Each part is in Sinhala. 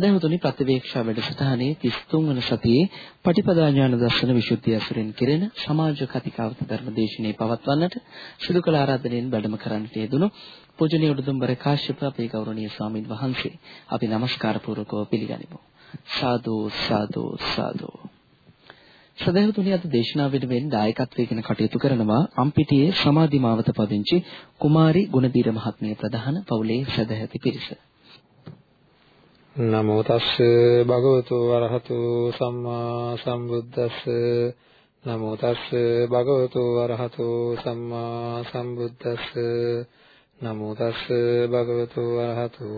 සදහතුනි ප්‍රතිවේක්ෂා වැඩසටහනේ 33 වන සතියේ පටිපදා ඥාන දර්ශන විසුද්ධිය අසුරින් කෙරෙන සමාජ කතිකාවත ධර්ම දේශනේ පවත්වන්නට සිදු කළ ආරාධනෙන් වැඩම කරන්නට යෙදුණු පූජනීය උඩුදුම්බර කාශ්‍යප අපේ ගෞරවනීය ස්වාමින් වහන්සේ අපි নমස්කාර පූර්වකව පිළිගනිමු. සාදු සාදු සාදු. සදහතුනි අද දේශනාවෙන් දායකත්වයෙන් කටයුතු කරනවා අම්පිටියේ සමාධි මාවත පදිංචි කුමාරි ගුණදීර මහත්මිය ප්‍රධාන පවුලේ සදැහැති පිරිස. නමෝ තස්ස භගවතු වරහතු සම්මා සම්බුද්දස්ස. නමෝ තස්ස භගවතු වරහතු සම්මා සම්බුද්දස්ස. නමෝ තස්ස භගවතු වරහතු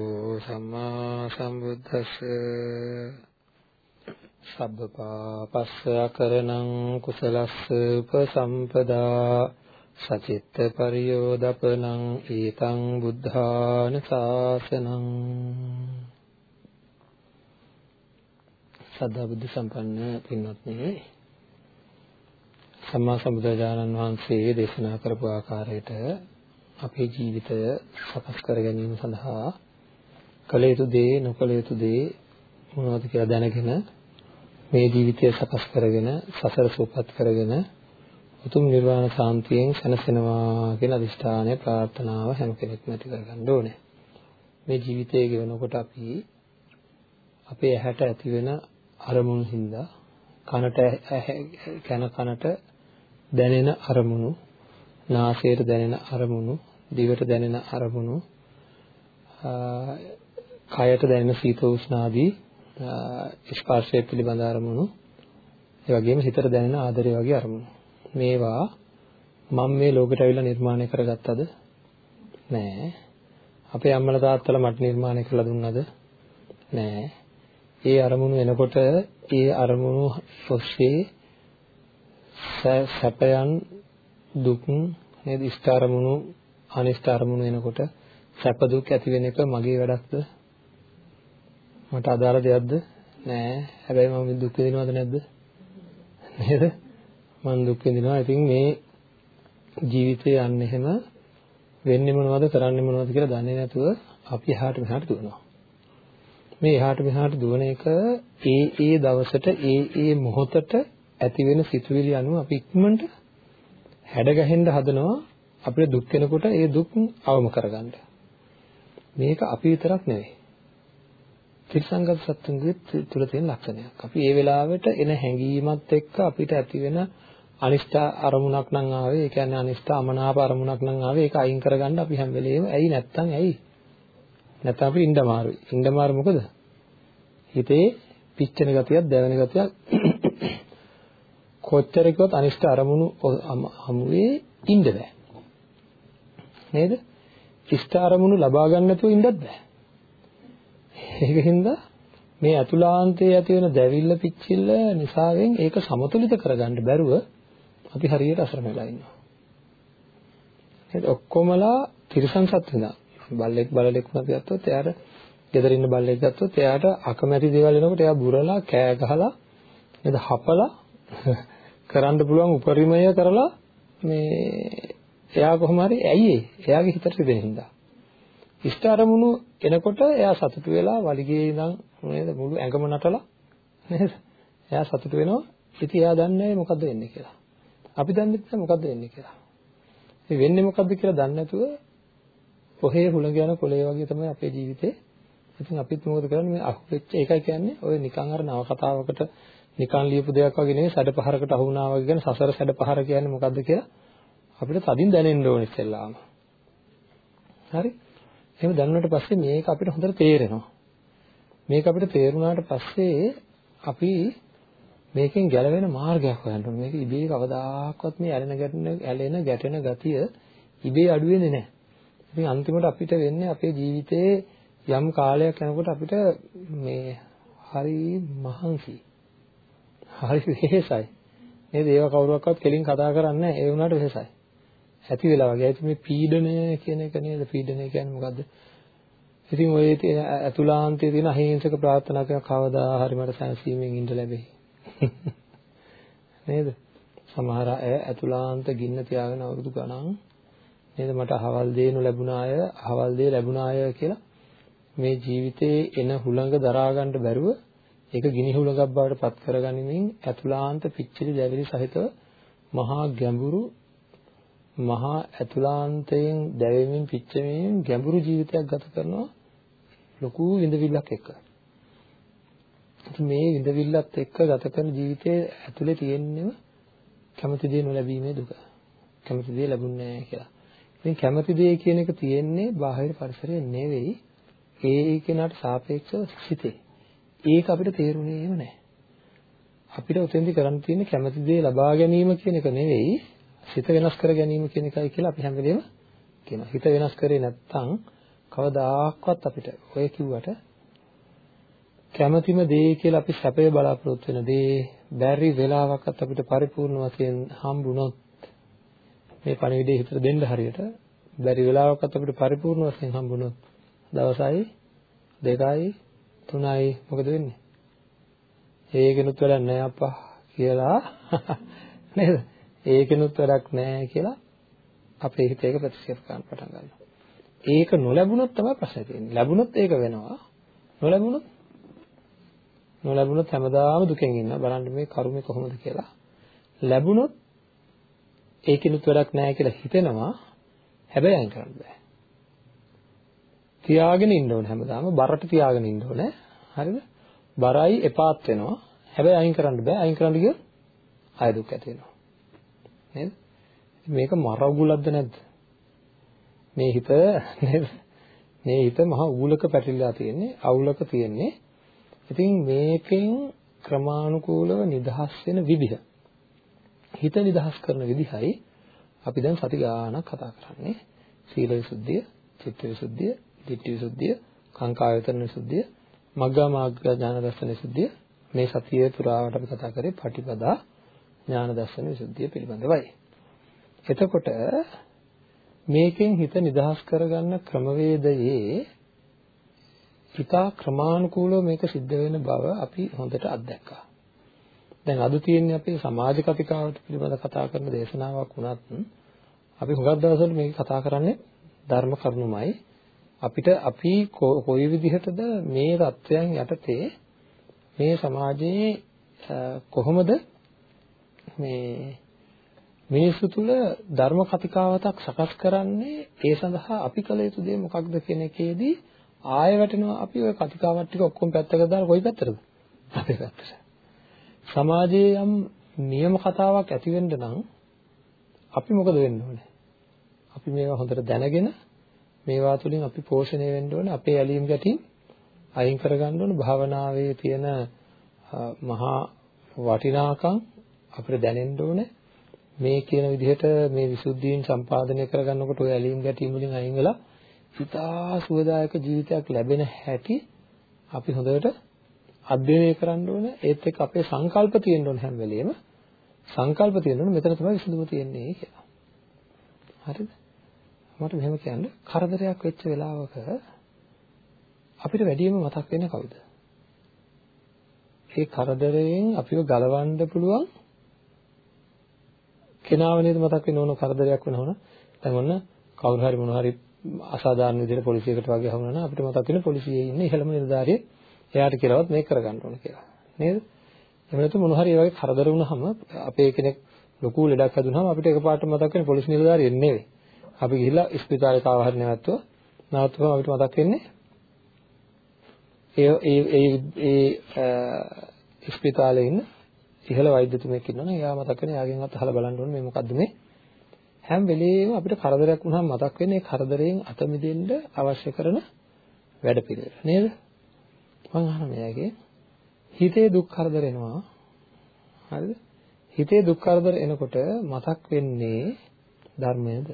සම්මා සම්බුද්දස්ස. සබ්බපාපස්ස අකරණං කුසලස්ස උපසම්පදා. සචිත්ත පරියෝදපනං ඊතං බුද්ධාන ශාසනං සද්ධා බුද්ධ සම්පන්න පින්වත්නි සම්මා සම්බුදුරජාණන් වහන්සේ දේශනා කරපු ආකාරයට අපේ ජීවිතය සකස් කර ගැනීම සඳහා කළ යුතු දේ නොකළ යුතු දේ මොනවද කියලා දැනගෙන මේ ජීවිතය සකස් කරගෙන සසර සූපත් කරගෙන උතුම් නිර්වාණ සාන්තියෙන් සැනසෙනවා කියන අදිෂ්ඨානය ප්‍රාර්ථනාව හැම කෙනෙක්ම ඇති කරගන්න ඕනේ. මේ ජීවිතය ගෙවනකොට අපි අපේ ඇහැට ඇති වෙන අරමුණු හින්දා කනට කන කනට දැනෙන අරමුණු නාසයට දැනෙන අරමුණු දිවට දැනෙන අරමුණු කයට දැනෙන සීත උෂ්ණ ආදී ස්පර්ශය පිළිබඳ අරමුණු ඒ වගේම හිතට දැනෙන ආදරය වගේ අරමුණු. මේවා මම මේ ලෝකෙට අවිලා නිර්මාණය කරගත්තද? නෑ. අපේ අම්මලා තාත්තලා මට නිර්මාණය කරලා දුන්නද? නෑ. ඒ අරමුණු එනකොට ඒ අරමුණු ඔස්සේ සැපයන් දුක් නේද? ඉෂ්ඨ අරමුණු අනිෂ්ඨ අරමුණු එනකොට සැප දුක් ඇති වෙන එක මගේ වැඩක්ද? මට අදාළ දෙයක්ද? නෑ. හැබැයි මම දුක් විඳිනවද නැද්ද? නේද? මම දුක් විඳිනවා. ඉතින් මේ ජීවිතේ යන්නේ එහෙම වෙන්නේ මොනවද කරන්නේ මොනවද කියලා දන්නේ නැතුව අපි එහාට මෙහාට දුවනවා. මේ එහාට මෙහාට දුවන එක ඒ ඒ දවසට ඒ ඒ මොහොතට ඇති වෙන සිතුවිලි අනුව අපි ඉක්මනට හැඩ ගැහෙන්න හදනවා අපිට දුක් වෙනකොට ඒ දුක් අවම කරගන්න. මේක අපි විතරක් නෙවෙයි. ත්‍රිසංගත සත්තුන්ගේ තුල තියෙන ලක්ෂණයක්. අපි ඒ වෙලාවට එන හැඟීමත් එක්ක අපිට ඇති වෙන අනිෂ්ඨ අරමුණක් නම් ආවේ, ඒ කියන්නේ අනිෂ්ඨ අමනාප අරමුණක් නම් ආවේ, ඒක අයින් කරගන්න අපි හැම වෙලේම ඇයි නැත්තම් ඇයි නැත්නම් අපි ඉන්න අමාරුයි. ඉන්න අමාරු මොකද? හිතේ පිච්චෙන ගතියක්, දැවෙන ගතියක් කොච්චර කිව්වත් අනිෂ්ට අරමුණු හමුවේ ඉන්න බෑ. නේද? ඉෂ්ට අරමුණු ලබා ගන්න නැතුව ඉන්නත් බෑ. ඒකින්ද මේ අතුලාන්තයේ ඇති වෙන දැවිල්ල පිච්චිල්ල නිසාවෙන් ඒක සමතුලිත කරගන්න බැරුව අපි හරියට අසරණ වෙලා ඉන්නවා. නේද? ඔක්කොමලා තිරසන් සත්ත්වනා. බල්ලෙක් බලලෙක් වුණත් ගත්තොත් එයාට ගෙදර ඉන්න බල්ලෙක් ගත්තොත් එයාට අකමැති දේවල් එනකොට එයා බුරලා කෑ ගහලා නේද හපලා කරන්න පුළුවන් උපරිමය කරලා මේ එයා කොහොම හරි ඇයි එයාගේ හිතට රිදෙන හින්දා. ඉෂ්ට අරමුණු එනකොට එයා සතුටු වෙලා වලිගේ ඉඳන් නේද මුළු ඇඟම නටලා නේද? එයා සතුටු වෙනවා. ඉතින් එයා දන්නේ මොකද්ද වෙන්නේ කියලා. අපි දන්නේ නැහැ මොකද්ද වෙන්නේ කියලා. ඉතින් වෙන්නේ මොකද්ද කියලා දන්නේ නැතුව කොහේ හුළඟ යන කොළේ වගේ තමයි අපේ ජීවිතේ. ඉතින් අපිත් මොකද කරන්නේ මේ අහුවෙච්ච ඒකයි කියන්නේ ඔය නිකන් අර නව කතාවකට නිකන් ලියපු දෙයක් වගේ නෙවෙයි සැඩ පහරකට අහු වුණා වගේ කියන සසර සැඩ පහර කියන්නේ මොකද්ද කියලා අපිට තදින් දැනෙන්න ඕනේ ඉස්සෙල්ලාම. හරි? එහෙම දැනුණාට පස්සේ මේක අපිට හොඳට තේරෙනවා. මේක අපිට තේරුණාට පස්සේ අපි මේකෙන් ගැලවෙන මාර්ගයක් හොයන්න ඕනේ. මේක ඉබේ කවදාකවත් මේ ඇලෙන ගැටෙන ඇලෙන ගැටෙන ගතිය ඉබේ අඩු වෙන්නේ නැහැ. ඉතින් අන්තිමට අපිට වෙන්නේ අපේ ජීවිතයේ යම් කාලයක් යනකොට අපිට මේ හරි මහන්සි. හරි වෙහෙසයි. නේද? ඒව කවුරුවක්වත් කෙලින් කතා කරන්නේ නැහැ. ඒ වුණාට වෙහෙසයි. ඇති වෙලා වගේ. ඒත් මේ පීඩනය කියන එක නේද? පීඩනය කියන්නේ මොකද්ද? ඉතින් ඔය අතුලාන්තයේ තියෙන අහිංසක ප්‍රාර්ථනා කරන කවදා හරි මට සැනසීමෙන් ඉඳ ලැබෙයි. නේද? සමහර අය අතුලාන්ත ගින්න තියාගෙන අවුරුදු ගණන් නේද මට අහවල් දේ නොලැබුණාය අහවල් දේ ලැබුණාය කියලා මේ ජීවිතේ එන හුළඟ දරා ගන්න බැරුව ඒක ගිනි හුළඟක් බවට පත් කරගනිමින් ඇතුලාන්ත පිච්චිලි දැවිලි සහිතව මහා ගැඹුරු මහා ඇතුලාන්තයෙන් දැවෙමින් පිච්චෙමින් ගැඹුරු ජීවිතයක් ගත කරනවා ලොකු විඳවිල්ලක් එක්ක. මේ විඳවිල්ලත් එක්ක ගත කරන ජීවිතයේ ඇතුලේ තියෙන්නම කැමති දේ නොලැබීමේ දුක. කැමති දේ ලැබුණේ නැහැ කියලා. ඉතින් කැමති දේ කියන එක තියෙන්නේ බාහිර පරිසරයේ නෙවෙයි ඒ ඒ කෙනාට සාපේක්ෂව සිතේ. ඒක අපිට තේරුණේම නැහැ. අපිට උතෙන්දි කරන්න තියෙන්නේ කැමති දේ ලබා ගැනීම කියන එක නෙවෙයි සිත වෙනස් කර ගැනීම කියන එකයි කියලා අපි හැම වෙලේම කියනවා. හිත වෙනස් කරේ නැත්නම් කවදාක්වත් අපිට ඔය කිව්වට කැමැතිම දේ කියලා අපි සැපය බලාපොරොත්තු වෙන දේ බැරි වෙලාවකත් අපිට පරිපූර්ණ වශයෙන් හම්බුනොත් මේ පණිවිඩය හිතට දෙන්න හරියට බැරි වෙලාවකත් අපිට පරිපූර්ණ වශයෙන් හම්බුනොත් දවසයි දෙකයි තුනයි මොකද වෙන්නේ? ඒකෙනුත් වැඩක් නැහැ අප්පා කියලා නේද? ඒකෙනුත් වැඩක් නැහැ කියලා අපේ හිත ඒක ප්‍රතික්ෂේප කරන්න පටන් ගන්නවා. ඒක නොලැබුණොත් තමයි ප්‍රශ්නේ තියෙන්නේ. ලැබුණොත් ඒක වෙනවා. නොලැබුණොත් නොලැබුණොත් හැමදාම දුකෙන් ඉන්නවා. බලන්න මේ කර්මය කොහොමද කියලා. ලැබුණොත් ඒකිනුත් වැඩක් නැහැ කියලා හිතෙනවා. හැබැයි අයින් කරන්න බෑ. තියාගෙන ඉන්න ඕනේ හැමදාම බරට තියාගෙන ඉන්න ඕනේ. හරිද? බරයි එපාත් වෙනවා. හැබැයි අයින් කරන්න බෑ. අයින් කරන්න ගියොත් ආය දුක් ඇති වෙනවා. නේද? මේක මර උගුලක්ද නැද්ද? මේ හිත නේද? මේ හිත මහා උගුලක පැටලලා තියෙන්නේ, අවුලක තියෙන්නේ. ඉතින් මේකෙන් ක්‍රමානුකූලව නිදහස් වෙන විදිහ හිත නිදහස් කරන විදිහයි අපි දැන් සති ගානක් කතා කරන්නේ සීල විසුද්ධිය, චිත්ත විසුද්ධිය, ditthi විසුද්ධිය, කාංකායතන විසුද්ධිය, මග්ගා මාර්ග ඥාන දර්ශන විසුද්ධිය මේ සතියේ පුරාවට අපි කතා කරේ පටිපදා ඥාන දර්ශන විසුද්ධිය පිළිබඳවයි. එතකොට මේකෙන් හිත නිදහස් කරගන්න ක්‍රමවේදයේ හිතා ක්‍රමානුකූලව මේක සිද්ධ වෙන බව අපි හොඳට අත්දැක්කා. දැන් අද තියෙන්නේ අපේ සමාජ කතිකාවත පිළිබඳ කතා කරන දේශනාවක් වුණත් අපි හුඟක් දවසවල මේක කතා කරන්නේ ධර්ම කරුණුමයි. අපිට අපි කොයි විදිහටද මේ தත්වයන් යටතේ මේ සමාජයේ කොහොමද මේ මිනිස්සු තුල ධර්ම කතිකාවතක් සකස් කරන්නේ? ඒ සඳහා අපි කළ යුතු දේ මොකක්ද කියන එකේදී ආයෙ වැටෙනවා අපි ওই කතිකාවත් ටික ඔක්කොම පැත්තකට දාලා කොයි පැත්තටද? අපේ පැත්තට. සමාජයේ යම් නියම කතාවක් ඇති වෙන්න නම් අපි මොකද වෙන්න ඕනේ? අපි මේවා හොඳට දැනගෙන මේවා තුළින් අපි පෝෂණය වෙන්න ඕනේ අපේ ඇලීම් ගැටීම් අයින් කරගන්න ඕනේ භාවනාවේ තියෙන මහා වටිනාකම් අපිට දැනෙන්න ඕනේ මේ කියන විදිහට මේ විසුද්ධීන් සම්පාදනය කරගන්නකොට ඔය ඇලීම් ගැටීම් වලින් අයින් වෙලා හිතා සුවදායක ජීවිතයක් ලැබෙන හැටි අපි හොඳට අධ්‍යයනය කරන්න ඕනේ. ඒත් එක්ක අපේ සංකල්ප තියෙන්න ඕනේ හැම වෙලෙම. සංකල්ප තියෙන්න ඕනේ. මෙතන තමයි විසඳුම තියෙන්නේ කියලා. හරිද? මට මෙහෙම කියන්න. කරදරයක් වෙච්ච වෙලාවක අපිට වැඩියෙන්ම මතක් වෙන්නේ කවුද? ඒ කරදරයෙන් අපිව ගලවන්න පුළුවන් කෙනාව නේද මතක් වෙන්න ඕන කරදරයක් වෙනවනම් දැන් ඔන්න කවුරු හරි මොන හරි අසාධාරණ විදිහට පොලිසියකට වගේ හමුනා නම් අපිට මතක් වෙන පොලිසියේ ඉන්න ඉහළම නිලධාරියෙක් එයාට කියලාවත් මේක කරගන්න ඕන කියලා. නේද? එහෙම නැත්නම් මොන හරි ඒ වගේ කරදර වුණාම අපේ කෙනෙක් ලොකු ලෙඩක් හැදුනහම අපිට එකපාරට මතක් වෙන පොලිස් නිලධාරියෙක් නෙවෙයි. අපි ගිහිල්ලා ස්පිතාලේ කාව හරි නැවතුව නැවතුවම අපිට මතක් වෙන්නේ ඒ ඒ ඒ ඒ ස්පිතාලේ ඉන්න ඉහළ වෛද්‍යතුමෙක් ඉන්නවනේ. එයා මතක් වෙන එයාගෙන්වත් අහලා බලන්න ඕනේ මේ මොකද්ද මේ. හැම වෙලේම අපිට කරදරයක් වුණාම මතක් වෙන්නේ ඒ කරදරයෙන් අත මිදෙන්න අවශ්‍ය කරන වැඩපිළිවෙල. නේද? මම අහන මෙයාගේ හිතේ දුක් කරදර එනවා හරිද හිතේ දුක් කරදර එනකොට මතක් වෙන්නේ ධර්මයේද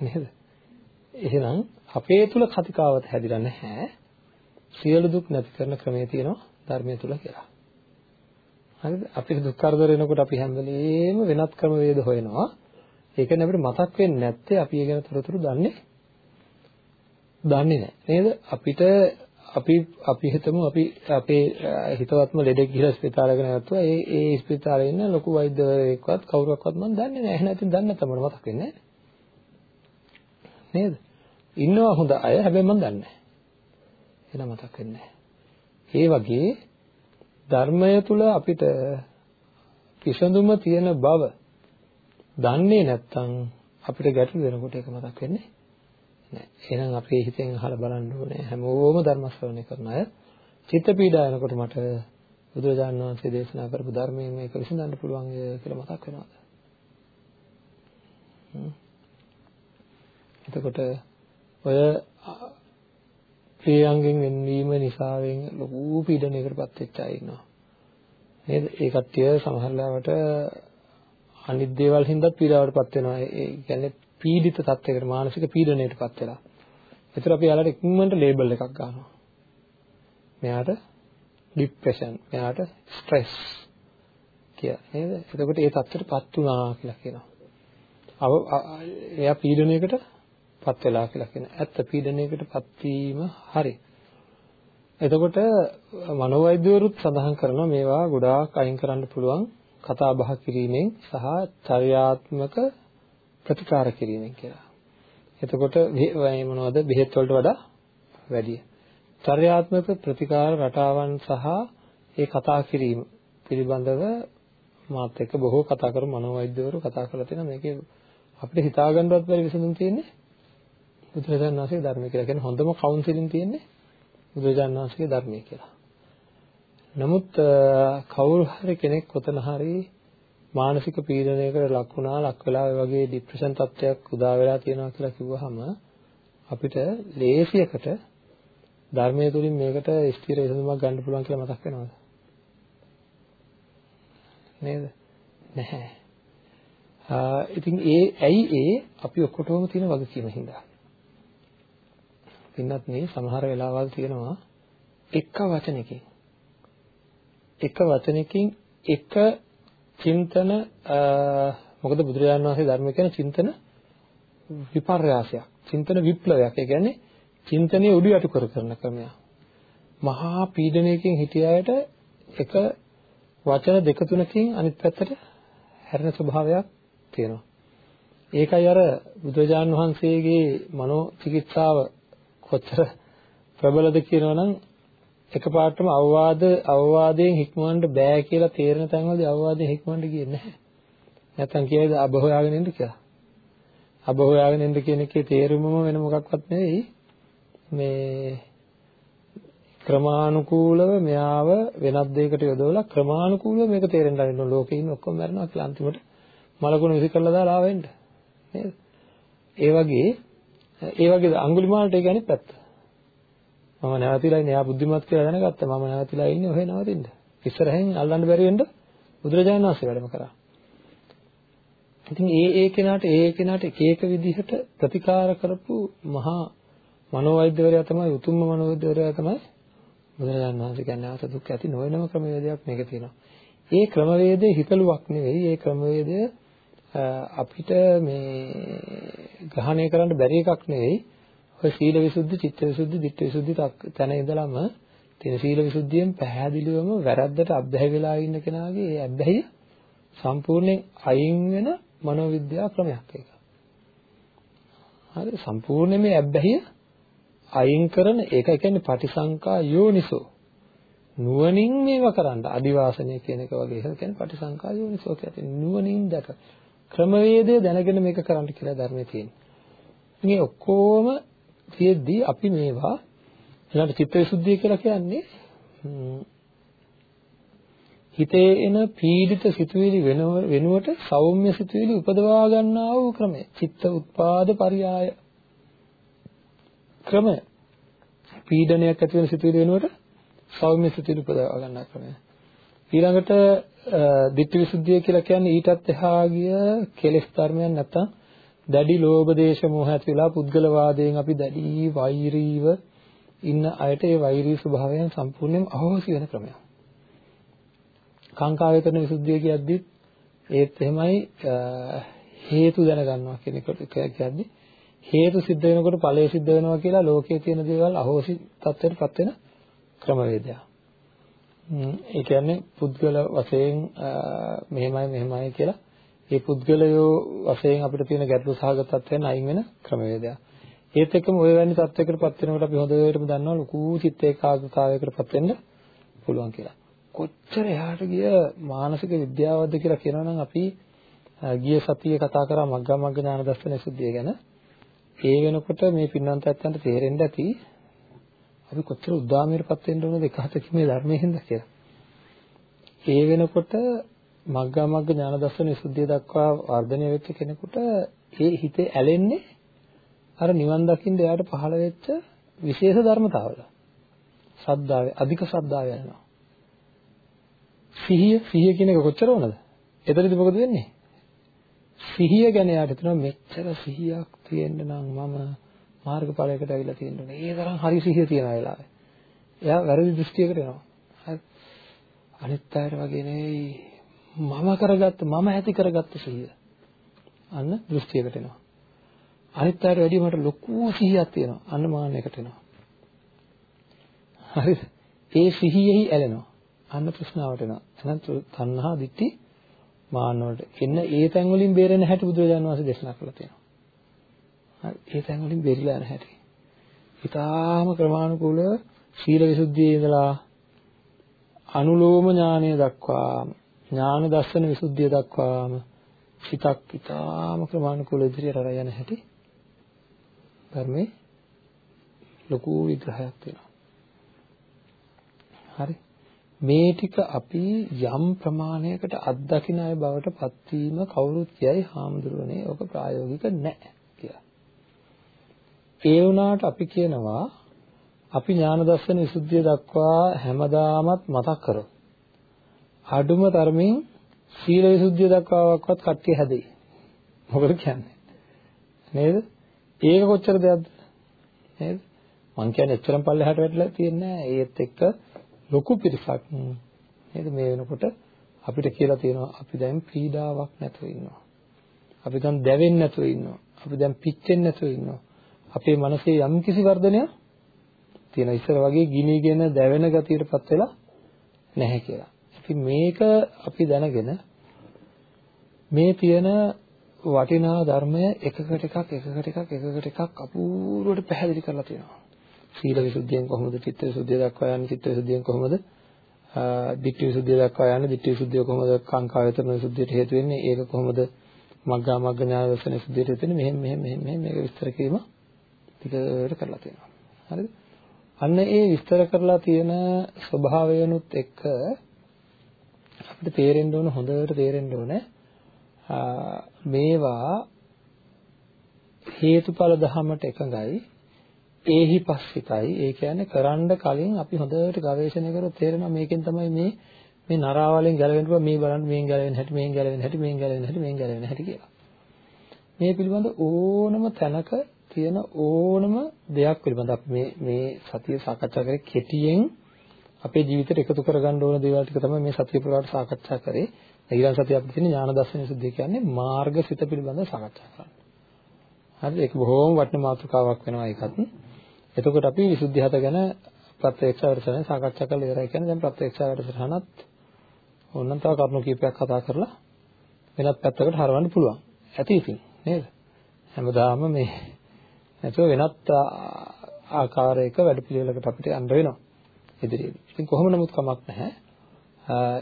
නේද එහෙනම් අපේ තුල කතිකාවත හැදිලා නැහැ සියලු දුක් නැති කරන ක්‍රමයේ තියෙනවා ධර්මයේ තුල කියලා. හරිද? අපිට දුක් කරදර එනකොට අපි හැම වෙලේම වෙනත් ක්‍රම වේද හොයනවා. ඒක නේ අපිට මතක් වෙන්නේ නැත්තේ අපි ඒ ගැන තොරතුරු දන්නේ දන්නේ නැහැ. නේද? අපිට අපි අපි හිතමු අපි අපේ හිතවත්ම ලෙඩෙක් ගිහලා ස්පිතාලයක නැවතුවා. ඒ ඒ ස්පිතාලේ ඉන්න ලොකු වෛද්‍යවරයෙක්වත් කවුරක්වත් මම දන්නේ නැහැ. එහෙනම් ඉතින් දන්නේ නැත්නම් මට මතක් වෙන්නේ නැහැ. නේද? ඉන්නවා හොඳ අය හැබැයි මම දන්නේ නැහැ. එන මතක් වෙන්නේ ඒ වගේ ධර්මය තුල අපිට කිසඳුම තියෙන බව දන්නේ නැත්නම් අපිට ගැටලු වෙනකොට ඒක මතක් වෙන්නේ නැහැ. එහෙනම් අපේ හිතෙන් අහලා බලන්න ඕනේ හැමෝම ධර්ම ශ්‍රවණය කරන අය චිත්ත පීඩා එනකොට මට බුදුරජාණන් වහන්සේ දේශනා කරපු ධර්මයෙන් මේක විසඳන්න පුළුවන් කියලා මතක් වෙනවද? එතකොට ඔය ප්‍රියංගෙන් වෙන්වීම නිසාවෙන් ලොකු පීඩනයකටපත් වෙච්ච අය ඉන්නවා. නේද? ඒ කට්ටිය සමහර ලාවට අනිත් දේවල් හින්දාත් පීඩාවටපත් වෙනවා. ඒ කියන්නේ පීඩිත තත්යකට මානසික පීඩනයකටපත් වෙලා. ඒතර අපි යාළට ඉක්මනට ලේබල් එකක් ගන්නවා. මෙයාට ડિප්‍රෙෂන්, මෙයාට ස්ට්‍රෙස් කියලා නේද? එතකොට ඒ තත්ත්වයටපත් වුණා කියලා කියනවා. අව එයා පීඩනයකට පත් වෙලා කියලා කියන. ඇත්ත පීඩනයකට පත් වීම හරි. එතකොට මනෝවෛද්‍යවරුත් සඳහන් කරනවා මේවා ගොඩාක් අයින් කරන්න පුළුවන් කතා බහ කිරීමෙන් සහ චර්යාත්මක ප්‍රතිකාර කිරීමෙන් කියලා. එතකොට මේ මොනවද බෙහෙත් වලට වඩා වැඩි. චර්යාත්මක ප්‍රතිකාර රටාවන් සහ ඒ කතා කිරීම පිළිබඳව මාත් එක්ක බොහෝ කතා කරු මනෝවෛද්‍යවරු කතා කරලා තියෙනවා මේකේ අපිට හිතා ගන්නවත් බැරි විසඳුම් තියෙන්නේ බුදුරජාණන් වහන්සේගේ ධර්මය කියලා. කියන්නේ හොඳම කවුන්සිලින් තියෙන්නේ බුදුරජාණන් වහන්සේගේ ධර්මය කියලා. නමුත් කවුරු හරි කෙනෙක් කොතන හරි මානසික පීඩනයකට ලක් වුණා, ලක් වෙලා ඒ වගේ ડિප්‍රෙෂන් තත්ත්වයක් උදා වෙලා තියෙනවා කියලා කිව්වහම අපිට ලේසියකට ධර්මයේ තුලින් මේකට ස්ථිර විසඳුමක් ගන්න පුළුවන් කියලා මතක් වෙනවද? නේද? නැහැ. ඉතින් ඒ ඇයි ඒ අපි ඔක්කොටම තියෙන වගකීම හින්දා. පින්නත් මේ සමහර වෙලාවල් තියෙනවා එක වචනකින් එක වචනකින් එක චින්තන මොකද බුදුරජාණන් වහන්සේ ධර්ම කියන චින්තන විපර්යාසයක්. චින්තන විප්ලවයක්. ඒ කියන්නේ චින්තනයේ උඩු යටු කර කරන ක්‍රමයක්. මහා පීඩනයකින් හිටිය අයට එක වචන දෙක තුනකින් අනිත් පැත්තට හැරෙන ස්වභාවයක් තියෙනවා. ඒකයි අර බුදුරජාණන් වහන්සේගේ මනෝ චිකිත්සාව කොච්චර ප්‍රබලද කියනවනම් එකපාරටම අවවාද අවවාදයෙන් හික්මවන්න බෑ කියලා තේරෙන තැන්වලදී අවවාදයෙන් හික්මවන්න ගියේ නැහැ. නැත්තම් කියයිද අබ හොයාගෙන ඉන්න කියලා. අබ හොයාගෙන ඉන්න කියන එකේ තේරුමම වෙන මොකක්වත් නෙවෙයි. මේ ක්‍රමානුකූලව මෙයාව වෙනත් දෙයකට යොදවලා ක්‍රමානුකූලව මේක තේරෙන්න ගන්න ලෝකේ ඉන්න ඔක්කොම මරනවා කියලා අන්තිමට මලකුණ විසි කරලා දාලා ආවෙන්න. නේද? ඒ වගේ ඒ වගේ අඟුලිමාලට ඒ කියන්නේ පැත්ත. මම නැවතිලා ඉන්නේ. එයා බුද්ධිමත් කියලා දැනගත්තා. මම නැවතිලා ඉන්නේ ඔහෙ නවතින්න. ඉස්සරහින් අල්ලන්න බැරි වෙන්න බුදුරජාණන් වහන්සේ වැඩම කරා. ඉතින් ඒ ඒ කෙනාට ඒ ඒ කෙනාට එක එක විදිහට ප්‍රතිකාර කරපු මහා මනෝවෛද්‍යවරයා තමයි උතුම්ම මනෝවෛද්‍යවරයා තමයි බුදුරජාණන් වහන්සේ කියන්නේ ආස දුක් ඇති නොවනම ක්‍රමවේදයක් මේක තියෙනවා. ඒ ක්‍රමවේදයේ හිතලුවක් නෙවෙයි. ඒ ක්‍රමවේදය අපිට මේ ග්‍රහණය කරන්න බැරි එකක් නෙවෙයි. ඔය සීල විසුද්ධි, චිත්ත විසුද්ධි, ධිට්ඨි විසුද්ධි තැන ඉඳලම තියෙන සීල විසුද්ධියෙන් පැහැදිලිවම වැරද්දට අබ්බැහි වෙලා ඉන්න කෙනාගේ ඒ අබ්බැහිය සම්පූර්ණයෙන් අයින් වෙන මනෝවිද්‍යා ක්‍රමයක් ඒක. හරි සම්පූර්ණයෙන් මේ අබ්බැහිය අයින් කරන ඒක කියන්නේ පටිසංකා යෝනිසෝ නුවණින් මේව කරන්න අදිවාසනය කියන එක වගේ ඒක කියන්නේ පටිසංකා යෝනිසෝ කියන්නේ නුවණින් දැක ක්‍රමවේදය දැනගෙන මේක කරන්න කියලා ධර්මයේ තියෙනවා. මේ ඔක්කොම තියෙද්දී අපි මේවා ඊළඟ චිත්තවිසුද්ධිය කියලා කියන්නේ හිතේ එන පීඩිත සිතුවිලි වෙනුවට සෞම්‍ය සිතුවිලි උපදවා ගන්නා වූ ක්‍රමය. චිත්ත උත්පාද පරියාය ක්‍රමය. පීඩනයක් ඇති වෙන සිතුවිලි වෙනුවට සෞම්‍ය සිතුවිලි උපදවා ගන්නා ක්‍රමය. ඊළඟට ditthi visuddhiය කියලා කියන්නේ ඊටත් එහා ගිය කෙලෙස් ධර්මයන් නැත්තම් දැඩි ලෝභ දේශ මොහ ඇති වෙලා පුද්ගල වාදයෙන් අපි දැඩි වෛරීව ඉන්න අයට ඒ වෛරී ස්වභාවයන් සම්පූර්ණයෙන්ම අහෝසි වෙන ක්‍රමයක්. කාංකායතන විසුද්ධිය කියද්දිත් ඒත් එහෙමයි හේතු දැනගන්නවා කියන එක කියද්දි හේතු සිද්ධ වෙනකොට ඵලය සිද්ධ වෙනවා කියලා ලෝකයේ තියෙන දේවල් අහෝසි තත්ත්වයටපත් වෙන ක්‍රමවේදයක්. ඒ කියන්නේ පුද්ගල වශයෙන් මෙහෙමයි මෙහෙමයි කියලා ඒ පුද්ගලයෝ වශයෙන් අපිට තියෙන ගැටලු සහගතත්වයන් අයින් වෙන ක්‍රමවේදයක්. ඒත් එක්කම ඔය වැනි තත්යකටපත් වෙනකොට අපි හොඳටම දන්නවා ලොකු චිත්ත ඒකාග්‍රතාවයකටපත් වෙන්න පුළුවන් කියලා. කොච්චර එහාට ගිය මානසික විද්‍යාවක්ද කියලා කියනවනම් අපි ගිය සතියේ කතා කරා මග්ගා මග්ග ඥාන දර්ශන සුද්ධිය ගැන. ඒ වෙනකොට මේ පින්නන්ත ඇත්තන්ට තේරෙන්න ඇති අපි කොච්චර උද්දාමයටපත් වෙන්න ඕනද එක හතකින් මේ ධර්මයෙන් හින්දා කියලා. ඒ වෙනකොට මග්ගා මග්ග ඥාන දර්ශන විසුද්ධිය දක්වා වර්ධනය වෙච්ච කෙනෙකුට ඒ හිතේ ඇලෙන්නේ අර නිවන් දකින්න එයාට පහළ වෙච්ච විශේෂ ධර්මතාවල. ශ්‍රද්ධාවේ අධික ශ්‍රද්ධාව යනවා. සිහිය සිහිය කියන එක කොච්චර වුණද? එතනදි මොකද වෙන්නේ? සිහිය ගැන යාට හිතනවා මෙච්චර සිහියක් තියෙන්න නම් මම මාර්ගඵලයකට ඇවිල්ලා තියෙන්න ඒ තරම් හරි සිහිය තියෙන වෙලාවේ. එයා වැරදි දෘෂ්ටියකට එනවා. හරි. අනිත් අයට වගේ නෙවෙයි මම කරගත්ත මම ඇති කරගත්ත සිහිය. අන්න දෘෂ්ටියකට එනවා. අනිත් අයට වැඩිය මට ලොකු සිහියක් තියෙනවා. අන්න මාන්නයකට එනවා. හරිද? ඒ සිහියෙහි ඇලෙනවා. අන්න තෘෂ්ණාවට එනවා. එහෙනම් තණ්හා දිට්ඨි මාන්න වලට එන්න ඒ තැන් වලින් බේරෙන්න හැටි බුදුරජාණන් වහන්සේ දේශනා කළා තියෙනවා. හරි ඒ තැන් වලින් බේරිලා යන හැටි. ඊටාම ක්‍රමානුකූලව සීල විසුද්ධියේ ඉඳලා අනුලෝම ඥානය දක්වා ඥාන දර්ශන විසුද්ධිය දක්වාම සිතක් ඊටාම ක්‍රමානුකූල ඉදිරියට අර යන හැටි ධර්මයේ ලොකු විග්‍රහයක් තියෙනවා. හරි. මේ ටික අපි යම් ප්‍රමාණයකට අත්දකින අය බවට පත්වීම කවුරුත් කියයි හාමුදුරනේ ඔක ප්‍රායෝගික නැහැ කියලා. ඒ වුණාට අපි කියනවා අපි ඥාන දර්ශන විසුද්ධිය දක්වා හැමදාමත් මතක් කරොත් අඩුම තරමින් සීල විසුද්ධිය දක්වාවත් කට්ටිය හැදෙයි. මොකද කියන්නේ? නේද? ඒක කොච්චර දෙයක්ද? නේද? මං කියන්නේ එච්චරම පල්ලෙහාට වැටලා තියන්නේ නැහැ. ඒත් එක්ක ලොකු පිරිසක් නේද මේ වෙනකොට අපිට කියලා තියෙනවා අපි දැන් පීඩාවක් නැතුව ඉන්නවා. අපි දැන් දැවෙන්නේ නැතුව ඉන්නවා. අපි දැන් පිච්චෙන්නේ නැතුව ඉන්නවා. අපේ මනසේ යම් කිසි වර්ධනයක් තියෙන ඉස්සර වගේ ගිනිගෙන දැවෙන ගතියටපත් වෙලා නැහැ කියලා. ඉතින් මේක අපි දැනගෙන මේ තියෙන වටිනා ධර්මය එකකට එකක් එකකට එකක් එකකට එකක් අපූර්වට පැහැදිලි කරලා තියෙනවා. සීල විසුද්ධියෙන් කොහොමද චිත්ත විසුද්ධිය දක්වා යන්නේ චිත්ත විසුද්ධියෙන් කොහොමද? ditthi විසුද්ධිය දක්වා යන්නේ ditthi විසුද්ධිය කොහොමද? කාංකා වේතන විසුද්ධියට හේතු වෙන්නේ? ඒක කොහොමද? මග්ගා මග්ග ඥාන දර්ශන විසුද්ධියට හේතු වෙන්නේ? මෙහෙම මෙහෙම මෙහෙම මෙහෙම මේක විස්තර කිරීම ටිකට කරලා තියෙනවා. හරිද? අන්න ඒ විස්තර කරලා තියෙන ස්වභාවයනුත් එක්ක අපිට තේරෙන්න ඕන හොඳට තේරෙන්න ඕනේ මේවා හේතුඵල ධමයට එකඟයි ඒහි පස්සිතයි ඒ කියන්නේ කරන්න කලින් අපි හොඳට ගවේෂණය කරලා තේරෙනවා මේකෙන් තමයි මේ මේ නරාවලෙන් ගැලවෙන්න පුළුවන් මේ බලන්න මේෙන් ගැලවෙන්න හැටි මේෙන් ගැලවෙන්න හැටි මේෙන් ගැලවෙන්න හැටි මේෙන් ගැලවෙන්න හැටි කියලා. මේ පිළිබඳ ඕනම තැනක තියෙන ඕනම දෙයක් පිළිබඳ අපි මේ මේ සතිය සාකච්ඡා කරේ කෙටියෙන් අපේ ජීවිතයට එකතු කරගන්න ඕන දේවල් ටික තමයි මේ සතිය පුරාට සාකච්ඡා කරේ. ඊළඟ සතිය අපිට තියෙන ඥාන දර්ශන සුද්ධිය කියන්නේ මාර්ගසිත පිළිබඳව සාකච්ඡා කරන්න. හරිද? ඒක බොහොම වටිනා මාතෘකාවක් වෙනවා ඒකත්. එතකොට අපි විසුද්ධි හත ගැන ප්‍රත්‍යක්ෂ වැඩසටහන සාකච්ඡා කරලා ඉවරයි කියන්නේ දැන් ප්‍රත්‍යක්ෂ වැඩසටහනත් ඕනනම් තව කරුණු කීපයක් කතා කරලා වෙනත් පැත්තකට හරවන්න පුළුවන්. ඇති ඉතින් නේද? හැමදාම මේ නැතුව වෙනත් ආකාරයක වැඩ පිළිවෙලකට අපිට යන්න වෙනවා ඉදිරියේදී. ඉතින් කොහොම නමුත් කමක් නැහැ.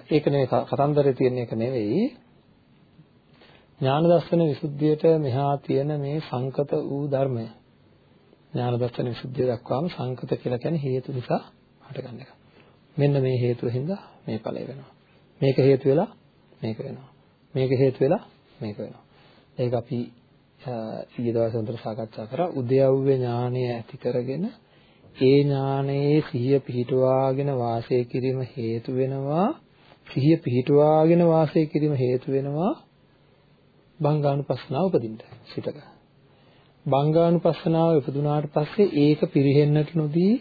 ඒක නෙවෙයි කතන්දරේ තියෙන එක නෙවෙයි. ඥාන දර්ශන විසුද්ධියට මෙහා තියෙන මේ සංකත වූ ධර්මය ඥාන දර්ශන විසුද්ධිය දක්වාම සංකත කියලා කියන්නේ හේතු නිසා හටගන්න එක. මෙන්න මේ හේතුව හින්දා මේ ඵලය වෙනවා. මේක හේතු වෙලා මේක වෙනවා. මේක හේතු වෙලා මේක වෙනවා. ඒක අපි ඊයේ දවසේ හොඳට සාකච්ඡා කරා උද්‍යව්‍ය ඥානය ඇති කරගෙන ඒ ඥානයේ සිහිය පිහිටුවාගෙන වාසය කිරීම හේතු වෙනවා. සිහිය පිහිටුවාගෙන වාසය කිරීම හේතු වෙනවා. බංගානුපස්සනාව උපදින්න සිතක. බංගානුපස්සනාව ඉපදුනාට පස්සේ ඒක පිරෙහෙන්නට නොදී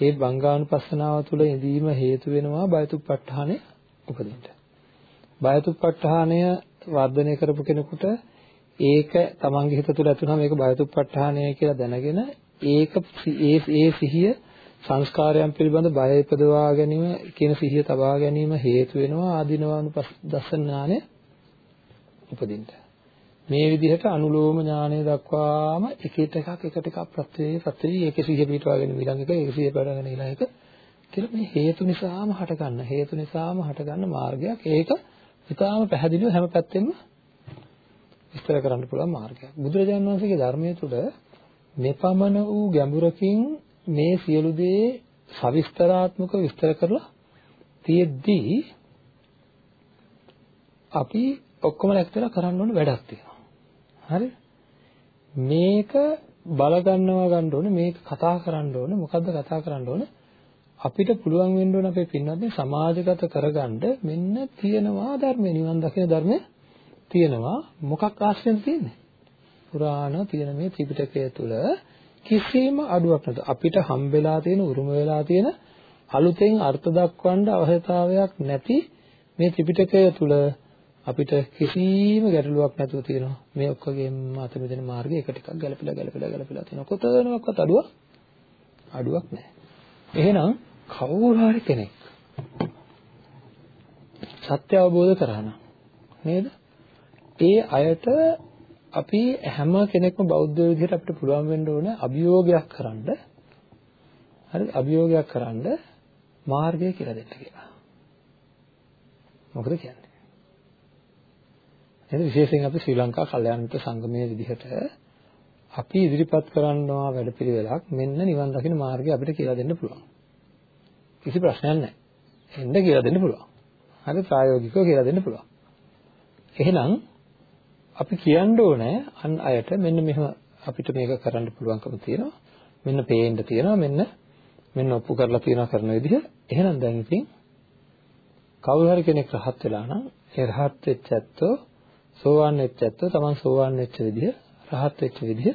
ඒ බංගානුපස්සනාව තුළ ඉඳීම හේතු වෙනවා බයතුප්පඨානය උපදින්න. බයතුප්පඨානය වර්ධනය කරපු කෙනෙකුට ඒක තමන්ගේ හිත තුළ ඇතුණා මේක බයතුප්පඨානය කියලා දැනගෙන ඒක ඒ ඒ සිහිය සංස්කාරයන් පිළිබඳ බය ඉපදවා ගැනීම කියන සිහිය තබා ගැනීම හේතු වෙනවා ආධිනවානුපස්සනාන උපදින්න. මේ විදිහට අනුලෝම ඥානය දක්වාම එකට එකක් එකට එකක් ප්‍රත්‍යේ ප්‍රත්‍යේ ඒකේ සිහිය පිටවාගෙන ඊළඟ එක ඒක සිහිය පිටවාගෙන ඊළඟ එක කියලා මේ හේතු නිසාම හටගන්න හේතු නිසාම හටගන්න මාර්ගයක් ඒක ඉතාලම පැහැදිලිව හැම පැත්තෙම විස්තර කරන්න පුළුවන් මාර්ගයක් බුදුරජාණන් වහන්සේගේ ධර්මයේ තුල මෙපමණ වූ ගැඹුරකින් මේ සියලු දේ සවිස්තරාත්මකව විස්තර කරලා තියෙද්දී අපි ඔක්කොම නැක්තලා කරන්න ඕන වැඩක් තියෙනවා. හරි? මේක බල ගන්නවා ගන්න ඕනේ මේක කතා කරන්න ඕනේ. මොකද්ද කතා කරන්න ඕනේ? අපිට පුළුවන් වෙන්න ඕන අපේ පින්වත්නි සමාජගත කරගන්න මෙන්න තියෙනවා ධර්ම නිවන් දකින ධර්මය තියෙනවා. මොකක් ආශ්‍රයෙන් තියෙන්නේ? පුරාණ තියෙන මේ ත්‍රිපිටකය තුල කිසිම අඩුවක් නැත. අපිට හම්බෙලා තියෙන උරුම වෙලා තියෙන අලුතෙන් අර්ථ දක්වන්න අවශ්‍යතාවයක් නැති මේ ත්‍රිපිටකය තුල අපිට කිසිම ගැටලුවක් නැතුව තියෙනවා. මේ ඔක්කොගෙම අත මෙතන මාර්ගය එක ටිකක් ගැලපිලා ගැලපිලා ගැලපිලා තියෙනවා. කොතනකවත් අඩුවක් අඩුවක් නැහැ. එහෙනම් කවුරු හරි කෙනෙක් සත්‍ය අවබෝධ කරා නේද? ඒ අයට අපි හැම කෙනෙක්ම බෞද්ධ විදිහට අපිට පුළුවන් වෙන්න ඕන අභියෝගයක් කරන්න හරි අභියෝගයක් කරන්න මාර්ගය කියලා දෙන්න කියලා. මොකද කියන්නේ? එහෙනම් විශේෂයෙන් අපි ශ්‍රී ලංකා කල්යාණ මිත්‍ර සංගමයේ විදිහට අපි ඉදිරිපත් කරනවා වැඩපිළිවෙලක් මෙන්න නිවන් දකින්න මාර්ගය අපිට කියලා දෙන්න පුළුවන්. කිසි ප්‍රශ්නයක් නැහැ. එන්න කියලා දෙන්න පුළුවන්. හරි ප්‍රායෝගිකව කියලා දෙන්න පුළුවන්. එහෙනම් අපි කියන්න ඕනේ අන් අයට මෙන්න මෙහෙම අපිට මේක කරන්න පුළුවන්කම තියෙනවා. මෙන්න පේන්න තියෙනවා. මෙන්න මෙන්න ඔප්පු කරලා තියෙනවා කරන විදිහ. එහෙනම් දැන් ඉතින් කවුරු හරි කෙනෙක් රහත් වෙලා නම් ඒ රහත් වෙච්ච ඇත්තෝ සෝවාන් වෙච්ච ඇත්තෝ Taman සෝවාන් වෙච්ච විදිහ රහත් වෙච්ච විදිහ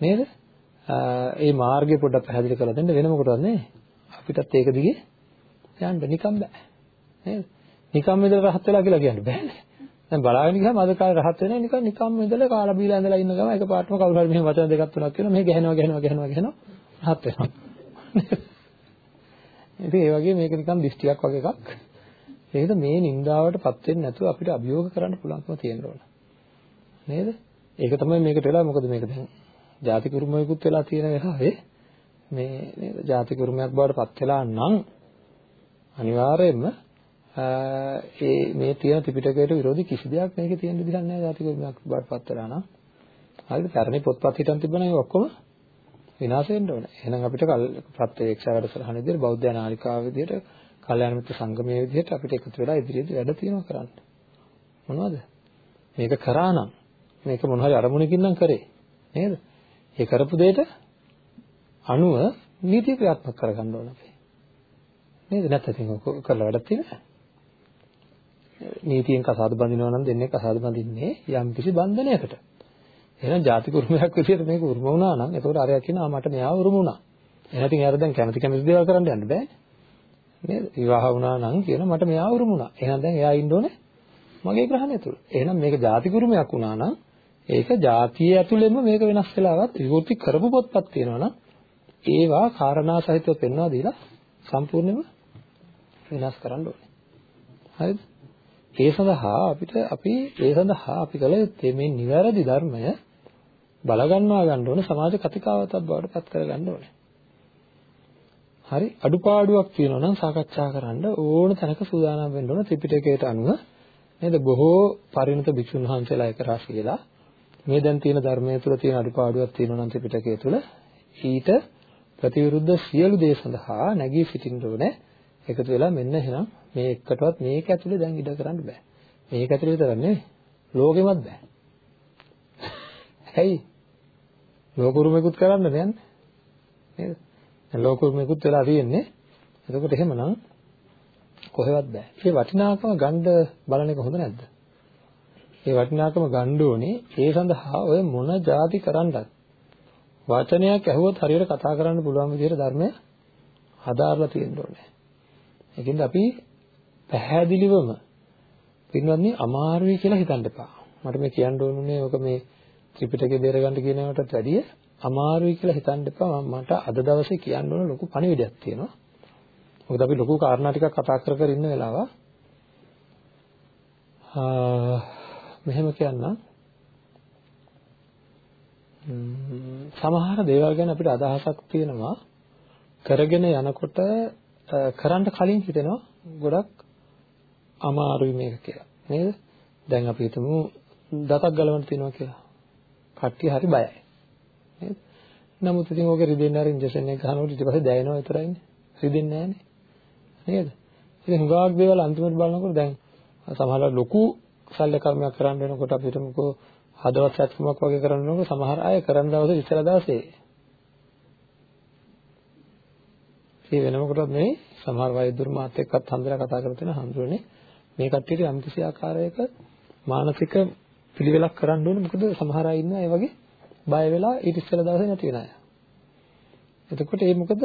නේද? ඒ මාර්ගය පොඩ්ඩක් පැහැදිලි කරලා දෙන්න වෙන මොකටද නේ? අපිටත් ඒක දිගේ යන්න නිකම් බෑ. නේද? නිකම් ඉඳලා රහත් වෙලා කියලා කියන්න බෑනේ. දැන් බලාගෙන ගියාම අද කාලේ රහත් වෙන්නේ නිකන් නිකම් ඉඳලා කාලා බීලා ඉඳලා ඉන්න ගම එක පාටම කවුරු හරි මෙහෙම වචන දෙකක් තුනක් කියනවා මෙහෙ ගහනවා ගහනවා ගහනවා ගහනවා රහත් වෙනවා. ඉතින් ඒ වගේ මේක නිකන් දිෂ්ටියක් වගේ එකක්. ඒකද මේ නින්දාවටපත් වෙන්නේ නැතුව අපිට අභියෝග කරන්න පුළුවන්කම තියෙන්න ඕන. නේද? ඒක තමයි මේකට වෙලා මොකද මේක දැන් ජාති කුරුමයකුත් වෙලා තියෙන වෙලාවේ මේ නේද ජාති කුරුමයක් බවට පත් වෙලා නම් අනිවාර්යයෙන්ම ඒ මේ තියෙන ත්‍රිපිටකයට විරෝධී කිසි දෙයක් මේකේ තියෙන්න විදිහක් නැහැ ජාති කුරුමයක් බවට පත් වෙලා නම් හරිද පැරණි පොත්පත් හිටන් තිබ්බනම් ඒ ඔක්කොම විනාශ වෙන්න ඕනේ. එහෙනම් අපිට ප්‍රත්‍යක්ෂ වැඩසටහන විදිහට බෞද්ධ නාලිකාව විදිහට කල්යාණ මිත්‍ර සංගමයේ විදිහට අපිට එකතු වෙලා ඉදිරියේදී වැඩ තියෙනවා කරන්න. මොනවද? මේක කරා නම් මේක මොන හරි අරමුණකින් නම් කරේ. නේද? ඒ කරපු දෙයට අනුව නීතිය ක්‍රියාත්මක කරගන්න ඕන අපි. නේද? නැත්නම් ඔක කරලා වැඩක් තියෙනවා. නීතියෙන් කසාද බඳිනවා නම් දෙන්නේ කසාද බඳින්නේ යම් කිසි බන්ධනයකට. එහෙනම් ජාති කුරුමයක් විදියට මේක උරුම වුණා නම් එතකොට අරයා කියනවා මට මෙයාව උරුම වුණා. එහෙනම් ඉතින් එයාට දැන් කැමති කැමති දේවල් කරන්න යන්න බෑනේ. නේද? විවාහ වුණා නම් කියනවා මට මෙයාව උරුම වුණා. එහෙනම් දැන් එයා ඉන්න ඕනේ මගේ ග්‍රහණය තුල. එහෙනම් මේක ජාති කුරුමයක් වුණා නම් ඒක ජාතිය ඇතුළෙම මේක වෙනස් වෙලාවත් විවෘති කරපු පොත්පත් තියෙනවා නම් ඒවා කාරණා සහිතව පෙන්වා දීලා සම්පූර්ණයෙන්ම වෙනස් කරන්න ඕනේ. හරිද? ඒ සඳහා අපිට අපි ඒ සඳහා අපි කල යුත්තේ මේ නිවැරදි ධර්මය බලගන්වා ගන්න ඕනේ සමාජ කතිකාවතක් බවට පත් කරගන්න ඕනේ. හරි අඩුපාඩුවක් තියෙනවා නම් සාකච්ඡා කරන්න ඕන තැනක සූදානම් වෙන්න ඕන ත්‍රිපිටකයට අනුව. නේද? බොහෝ පරිණත භික්ෂුන් වහන්සේලා එක රාශ කියලා මේ දැන් තියෙන ධර්මයේ තුල තියෙන අඩුපාඩුවක් තියෙනවා නම් ත්‍රිපිටකය තුල ඊට ප්‍රතිවිරුද්ධ සියලු දේ සඳහා නැගී සිටින්න ඕනේ. එකතු වෙලා මෙන්න එහෙනම් මේ එකටවත් මේක ඇතුලේ දැන් ඉඩ කරන්න බෑ. මේක ඇතුලේ විතරක් නෙවෙයි ලෝකෙමත් බෑ. ඇයි? ලෝකුරුමෙකුත් කරන්න නෑනේ නේද? දැන් ලෝකුරුමෙකුත් වෙලා තියෙන්නේ. එතකොට එහෙමනම් කොහෙවත් බෑ. මේ වටිනාකම ගන්න බලන එක හොඳ නැද්ද? ඒ වටිනාකම ගන්න ඕනේ ඒ සඳහා ඔය මොන જાති කරන්නත්. වචනයක් ඇහුවොත් හරියට කතා කරන්න පුළුවන් විදිහට ධර්මය හදාarලා තියෙන්න ඕනේ. ඒකෙන්ද අපි පැහැදිලිවම පින්වත්නි අමාරුයි කියලා හිතන්න එපා. මට මේ කියන්න ඕනුනේ ඔක මේ ත්‍රිපිටකය බේරගන්න කියනකටත් වැඩිය අමාරුයි කියලා හිතන්න එපා. මට අද දවසේ කියන්න ඕන ලොකු පණිවිඩයක් තියෙනවා. මොකද අපි ලොකු කාරණා ටිකක් කතා කර කර ඉන්න වෙලාව මෙහෙම කියන්නම් සමහර දේවල් ගැන අපිට අදහසක් තියෙනවා කරගෙන යනකොට කරන්න කලින් හිතෙනවා ගොඩක් අමාරුයි මේක කියලා නේද? දැන් අපි හිතමු දතක් ගලවන්න තියෙනවා කියලා. කට්ටිය හරි බයයි. නේද? නමුත් ඉතින් ඕක රිදෙන්න අර ඉන්ජෙක්ෂන් එක ගන්නකොට ඊට පස්සේ දැනෙනවා විතරයිනේ. රිදෙන්නේ නැහනේ. නේද? ඉතින් හුඟක් දේවල් අන්තිමට බලනකොට දැන් සමහරවල් ලොකු ශල්‍ය කර්මයක් කරන්න වෙනකොට අපිට මොකෝ හදවත් සැත්කමක් වගේ කරන්න වෙනකොට සමහර අය කරන දවසේ ඉස්සර දවසේ ඒ වෙනම කොටත් නෙවෙයි සමහර වෛද්‍යවරු මාත් එක්කත් හම්බෙලා කතා කරලා තියෙන හම්බුනේ මේ කට්ටියට යම්කිසි ආකාරයක මානසික පිළිවෙලක් කරන්න ඕනේ මොකද සමහර අය ඉන්නවා ඒ වගේ බය වෙලා ඊට ඉස්සෙල්ලා දවසේ නැති වෙන අය. එතකොට ඒ මොකද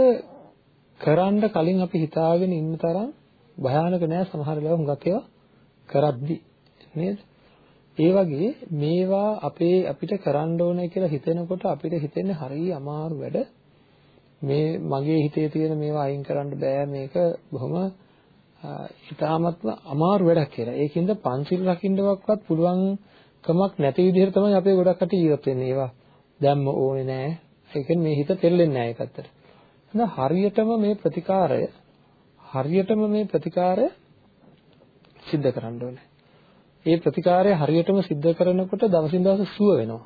කරන්න කලින් අපි හිතාගෙන ඉන්න තරම් භයානක නෑ සමහර වෙලාව හුඟක් ඒවා කරද්දි නේද? ඒ වගේ මේවා අපේ අපිට කරන්න ඕනේ කියලා හිතෙනකොට අපිට හිතෙන්නේ හරිය අමාරු වැඩ. මේ මගේ හිතේ තියෙන මේවා අයින් කරන්න බෑ මේක බොහොම ඉතාමත්ම අමාරු වැඩක් කියලා. ඒකින්ද පන්සිල් රකින්නවක්වත් පුළුවන් කමක් නැති විදිහට තමයි අපේ ගොඩක් කටි ජීවත් වෙන්නේ. ඒවා දැම්ම ඕනේ නෑ. ඒ කියන්නේ මේ හිත තෙල්ලෙන්නේ නෑ ඒකට. එහෙනම් හරියටම මේ ප්‍රතිකාරය හරියටම මේ ප්‍රතිකාරය සිද්ධ කරන්න ඕනේ. ඒ ප්‍රතිකාරය හරියටම සිද්ධ කරනකොට දවසින් දවස සුව වෙනවා.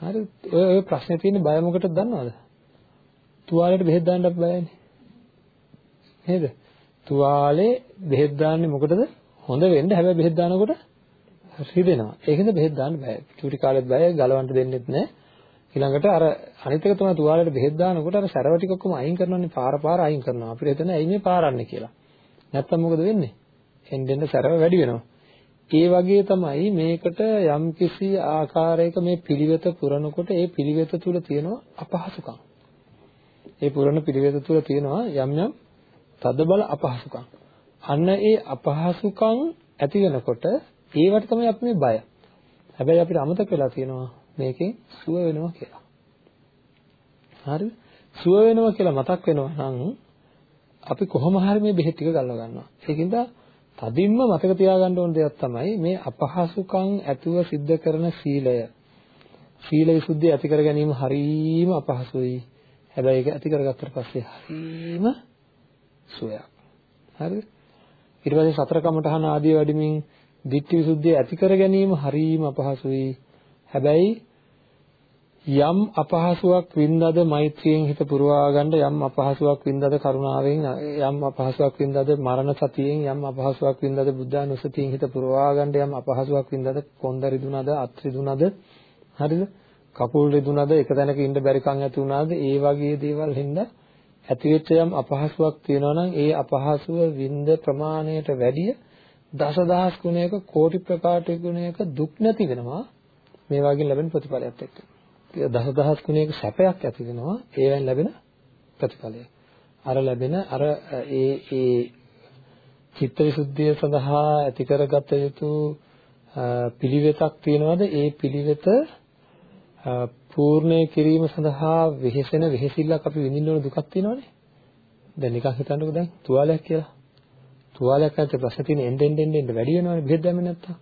හරි ඔය ඔය ප්‍රශ්නේ තියෙන බය මොකටද දන්නවද? තුවාලෙට බෙහෙත් දාන්න අපි බයනේ. නේද? තුවාලේ බෙහෙත් දාන්නේ මොකටද? හොඳ වෙන්න. හැබැයි බෙහෙත් දානකොට රිදෙනවා. ඒකෙන්ද බෙහෙත් දාන්න බෑ. චූටි කාලෙත් බය ගලවන්න දෙන්නෙත් නෑ. ඊළඟට අර අනිත් එක තමයි තුවාලෙට බෙහෙත් දානකොට අර සැරව ටික ඔක්කොම අයින් කරනවානේ පාර පාර අයින් කරනවා. අපිට හිතෙන ඇයි මේ පාරන්නේ කියලා. නැත්තම් මොකද වෙන්නේ? එන්න එන්න සැරව වැඩි වෙනවා. ඒ වගේ තමයි මේකට යම්කිසි ආකාරයක මේ පිළිවෙත පුරනකොට ඒ පිළිවෙත තුල තියෙනවා අපහසුකම්. ඒ පුරන පිළිවෙත තුල තියෙනවා යම් යම් තදබල අපහසුකම්. අන්න ඒ අපහසුකම් ඇති වෙනකොට ඒවට තමයි අපි මේ බය. හැබැයි අපිට අමතක වෙලා තියෙනවා මේකෙන් සුව වෙනවා කියලා. හරිද? සුව වෙනවා කියලා මතක් වෙනවා නම් අපි කොහොම හරි මේ බෙහෙත් ටික ගල්ව ගන්නවා. ඒකින්ද තදින්ම මතක තියාගන්න ඕන දෙයක් තමයි මේ අපහසුකම් ඇතුව සිද්ධ කරන සීලය. සීල විසුද්ධිය ඇති කර ගැනීම හරීම අපහසුයි. හැබැයි ඒක ඇති කරගත්තට පස්සේ හරීම සුවයක්. හරිද? ඊට පස්සේ සතර කමඨහන ආදී වැඩිමින් ditthi visuddhiය ඇති කර ගැනීම හරීම අපහසුයි. හැබැයි යම් අපහසුාවක් වින්දාද මෛත්‍රියෙන් හිත පුරවා ගන්න යම් අපහසුාවක් වින්දාද කරුණාවෙන් යම් අපහසුාවක් වින්දාද මරණ සතියෙන් යම් අපහසුාවක් වින්දාද බුද්ධානුස්සතියෙන් හිත පුරවා ගන්න යම් අපහසුාවක් වින්දාද කොන්ද රිදුනද අත් රිදුනද හරිද කකුල් රිදුනද එක තැනක ඉන්න බැරි කන් ඇති වුණාද ඒ වගේ දේවල් හින්දා ඇතිවෙච්ච යම් අපහසුාවක් තියෙනවා නම් ඒ අපහසුව වින්ද ප්‍රමාණයට වැඩිය දසදහස් ගුණයක කෝටි ප්‍රකාශ ගුණයක දුක් නැති වෙනවා මේ වගේ ලැබෙන ප්‍රතිඵලයක් එක්ක. දසදහස් ගුණයක සැපයක් ඇති වෙනවා ඒවෙන් ලැබෙන ප්‍රතිඵලය. අර ලැබෙන අර ඒ ඒ චිත්තවිසුද්ධිය සඳහා ඇති කරගත යුතු පිළිවෙතක් තියනවාද ඒ පිළිවෙත පූර්ණේ කිරීම සඳහා වෙහෙසෙන වෙහෙසිල්ලක් අපි විඳින්න ඕන දුකක් තියෙනවනේ. දැන් නිකන් හිතන්නකෝ දැන් තුවාලයක් කියලා. තුවාලයක් නැත්නම් ප්‍රශ්න තියෙන එන්න එන්න එන්න වැඩි වෙනවනේ බෙහෙත් දැම්මේ නැත්තම්.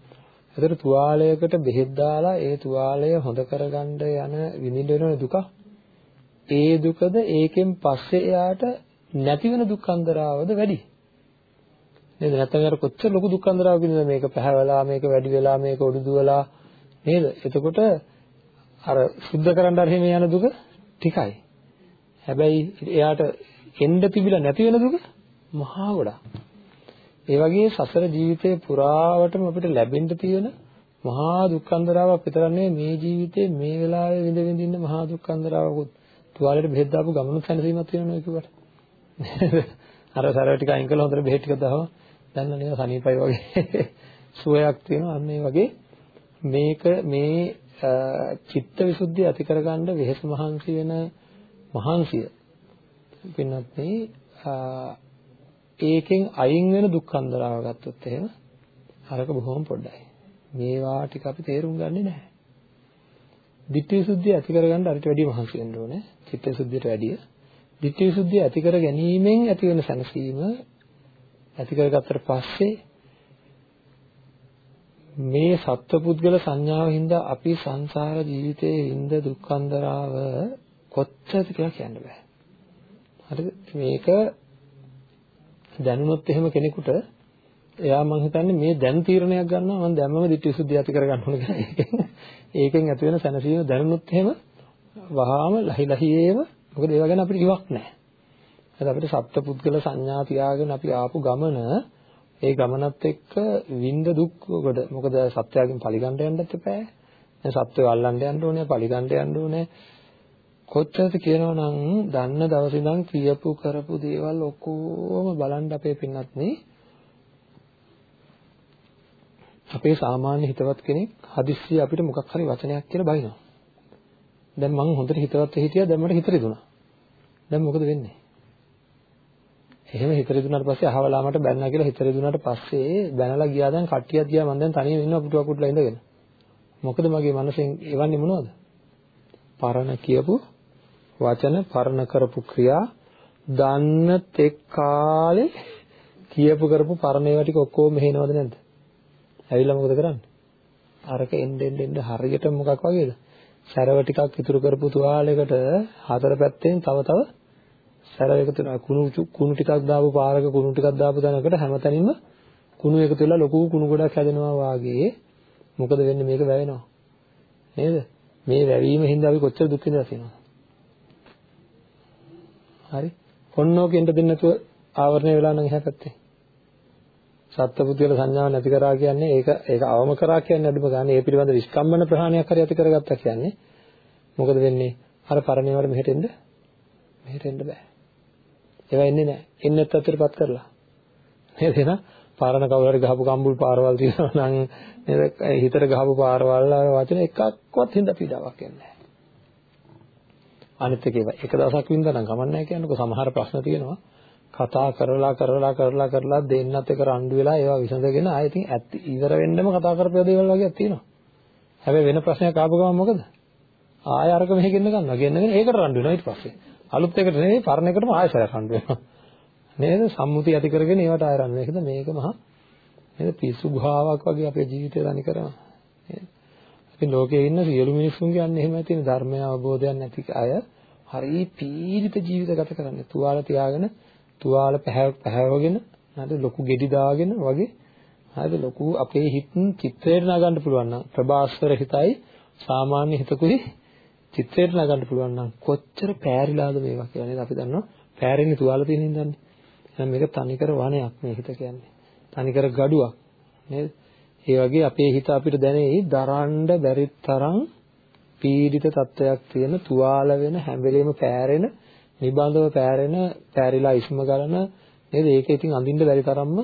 ඒතර තුවාලයකට බෙහෙත් දාලා ඒ තුවාලය හොඳ කරගන්න යන විඳින්න වෙන දුක. ඒ දුකද ඒකෙන් පස්සේ එයාට නැති වෙන දුක්ඛන්දරාවද වැඩි. නේද? නැත්නම් අර කොච්චර ලොකු දුක්ඛන්දරාවක ඉන්නද මේක පැහැවලා මේක වැඩි වෙලා මේක ඔඩුදුවලා නේද? එතකොට අර සුද්ධ කරන්න අර යන දුක ටිකයි. හැබැයි එයාට එන්න තිබිලා නැති වෙන දුක මහා ගොඩක්. ඒ වගේ සසර ජීවිතේ පුරාවටම අපිට ලැබෙන්න තියෙන මහා දුක්ඛන්දරාවක් විතරන්නේ මේ ජීවිතේ මේ වෙලාවේ විඳ විඳින්න මහා දුක්ඛන්දරාවකුත් තුවාලෙට බෙහෙත් දාපු ගමනුත් සැනසීමක් තියෙනවා කිව්වට. අර සරව ටික අයින් කළා හොඳට බෙහෙත් ටික දාව දැන් නේද සනීපයි වගේ සුවයක් තියෙනවා අන්න ඒ වගේ මේක මේ චිත්ත විසුද්ධිය ඇති කරගන්න වෙහෙස මහන්සි වෙන මහන්සිය පින්නත් මේ ඒකෙන් අයින් වෙන දුක්ඛන්දරාව ගත්තොත් එහෙම අරක බොහොම පොඩ්ඩයි. මේවා ටික අපි තේරුම් ගන්නේ නැහැ. ditthi visuddhiය ඇති කරගන්න අරිට වැඩිය මහන්සි වෙන්න ඕනේ. චිත්ත විසුද්ධියට වැඩිය. ditthi visuddhiය ඇති කර ගැනීමෙන් ඇති වෙන සැනසීම ඇති කරගත්තට පස්සේ මේ සත්පුද්ගල සංඥාව හින්දා අපි සංසාර ජීවිතයේ හින්ද දුක්ඛන්දරාව කොච්චරද කියලා කියන්න බෑ. හරිද? මේක දැනුනොත් එහෙම කෙනෙකුට එයා මං හිතන්නේ මේ දැන් තීරණයක් ගන්නවා මම දැම්මම ditthi visuddhi ඇති කරගන්න ඕන කියලා. ඒකෙන් ඇති වෙන සැනසීම දැනුනොත් එහෙම වහාම ලහි ලහියේම මොකද ඒවා ගැන අපිට ඉවක් නැහැ. හරි අපිට සත්පුද්ගල සංඥා තියාගෙන අපි ආපු ගමන ඒ ගමනත් එක්ක විඳ දුක් කොට මොකද සත්‍යයෙන් පරිගණ්ඩ යන්නත් එපා. දැන් සත්‍යය අල්ලන්න යන්න ඕනේ, පරිගණ්ඩ යන්න ඕනේ. කොච්චරද කියනවනම් දන්න දවසේ ඉඳන් කියපු කරපු දේවල් ඔක්කොම බලන්න අපේ පින්නත් නේ අපේ සාමාන්‍ය හිතවත් කෙනෙක් හදිස්සිය අපිට මොකක් හරි වචනයක් කියලා බයිනවා. දැන් මං හොඳට හිතවත් හිටියා දැන් මට හිත රිදුනා. දැන් මොකද වෙන්නේ? එහෙම හිත රිදුනාට පස්සේ අහවලා මට බැන්නා කියලා හිත රිදුනාට පස්සේ බැනලා ගියා දැන් කට්ටියක් ගියා මං දැන් තනියම ඉන්නවා පුටුව පුටුලා ඉඳගෙන. මොකද මගේ මනසෙන් එවන්නේ මොනවද? පරණ කියපු වචන පරණ කරපු ක්‍රියා දන්න තෙක් කාලේ කියපු කරපු පරණ ඒවා ටික ඔක්කොම මෙහෙනවද නැද්ද? ඇවිල්ලා මොකද කරන්නේ? අරක එන්න එන්න එන්න හරියට මොකක් වගේද? සැරව ටිකක් ඉතුරු කරපු තුවාලයකට හතර පැත්තෙන් තව තව සැරව එකතු වෙනවා. කුණු කුණු ටිකක් දාපු පාරක කුණු ටිකක් දාපු තැනකට හැමතැනින්ම කුණු එකතු වෙලා ලොකු කුණු ගොඩක් හැදෙනවා වාගේ මොකද වෙන්නේ මේක වැවෙනවා. නේද? මේ වැවීම හින්දා අපි කොච්චර දුක් විඳලා තියෙනවද? හරි. ඔන්නෝකෙන්ද දෙන්න නැතුව ආවරණය වෙලා නම් එහා පැත්තේ. සත්පුද්ගල සංඥාව නැති කරා කියන්නේ ඒක ඒක අවම කරා කියන්නේ අදුම ගන්න ඒ පිළිබඳ විස්කම්බන ප්‍රහාණයක් හරි ඇති කරගත්තා කියන්නේ මොකද වෙන්නේ අර පරණේවට මෙහෙට එන්න මෙහෙට එන්න බෑ ඒවා එන්නේ නැහැ එන්නේ නැත්තරපත් කරලා නේද එහෙනම් පාරණ කවුරු හරි ගහපු කම්බුල් පාරවල් තියෙනවා නම් නේද හිතට ගහපු පාරවල් වචන එකක්වත් හින්දා පීඩාවක් එන්නේ නැහැ අනිත් එක ඒවා එක දවසක් වින්දා නම් කමන්නේ නැහැ කියන්නකෝ සමහර ප්‍රශ්න තියෙනවා කතා කරලා කරලා කරලා කරලා දෙන්නත් එක රණ්ඩු වෙලා ඒවා විසඳගෙන ආයෙ ඉතින් ඇත්ත ඉවර වෙන්නම කතා කරපු දේවල් වගේක් තියෙනවා. හැබැයි වෙන ප්‍රශ්නයක් ආපු ගමන් මොකද? ආයෙ අරක මෙහෙ ගෙන්න ගන්නවා. ගෙන්නගෙන ඒකට රණ්ඩු වෙනවා ඊට පස්සේ. අලුත් එකට නෙවෙයි පරණ එකටම ආයෙ සැර රණ්ඩු වෙනවා. නේද? සම්මුතිය ඇති කරගෙන ඒවට ආයෙ රණ්ඩු වෙනවා. මේක මහා නේද පිස්සු භාවයක් වගේ අපේ ජීවිතය දනි කරනවා. නේද? ඉතින් ලෝකයේ ඉන්න සියලු මිනිස්සුන්ගේ අන්න එහෙමයි තියෙන ධර්මය අවබෝධයක් නැති අය හරි පීඩිත ජීවිත ගත කරන්නේ. තුවාල තියාගෙන තුවාල පැහැවගෙන හරිද ලොකු ගෙඩි දාගෙන වගේ හරිද ලොකු අපේ හිත චිත්‍රයට නගන්න පුළුවන් නම් ප්‍රභාස්වර හිතයි සාමාන්‍ය හිතකුයි චිත්‍රයට නගන්න පුළුවන් නම් කොච්චර පෑරිලාද මේවා කියලා නේද අපි දන්නවා. පෑරෙන්නේ තුවාල තියෙන හින්දානේ එහෙනම් මේක තනිකර වණයක් මේ හිත කියන්නේ. තනිකර gadu-ක් නේද? ඒ වගේ අපේ හිත අපිට දැනෙයි දරන්න බැරි තරම් පීඩිත තත්වයක් තියෙන තුවාල වෙන හැම වෙලෙම පෑරෙන නිබඳව පෑරෙන පෑරිලා ඉස්ම ගලන නේද? ඒක ඉතින් අඳින්න බැරි තරම්ම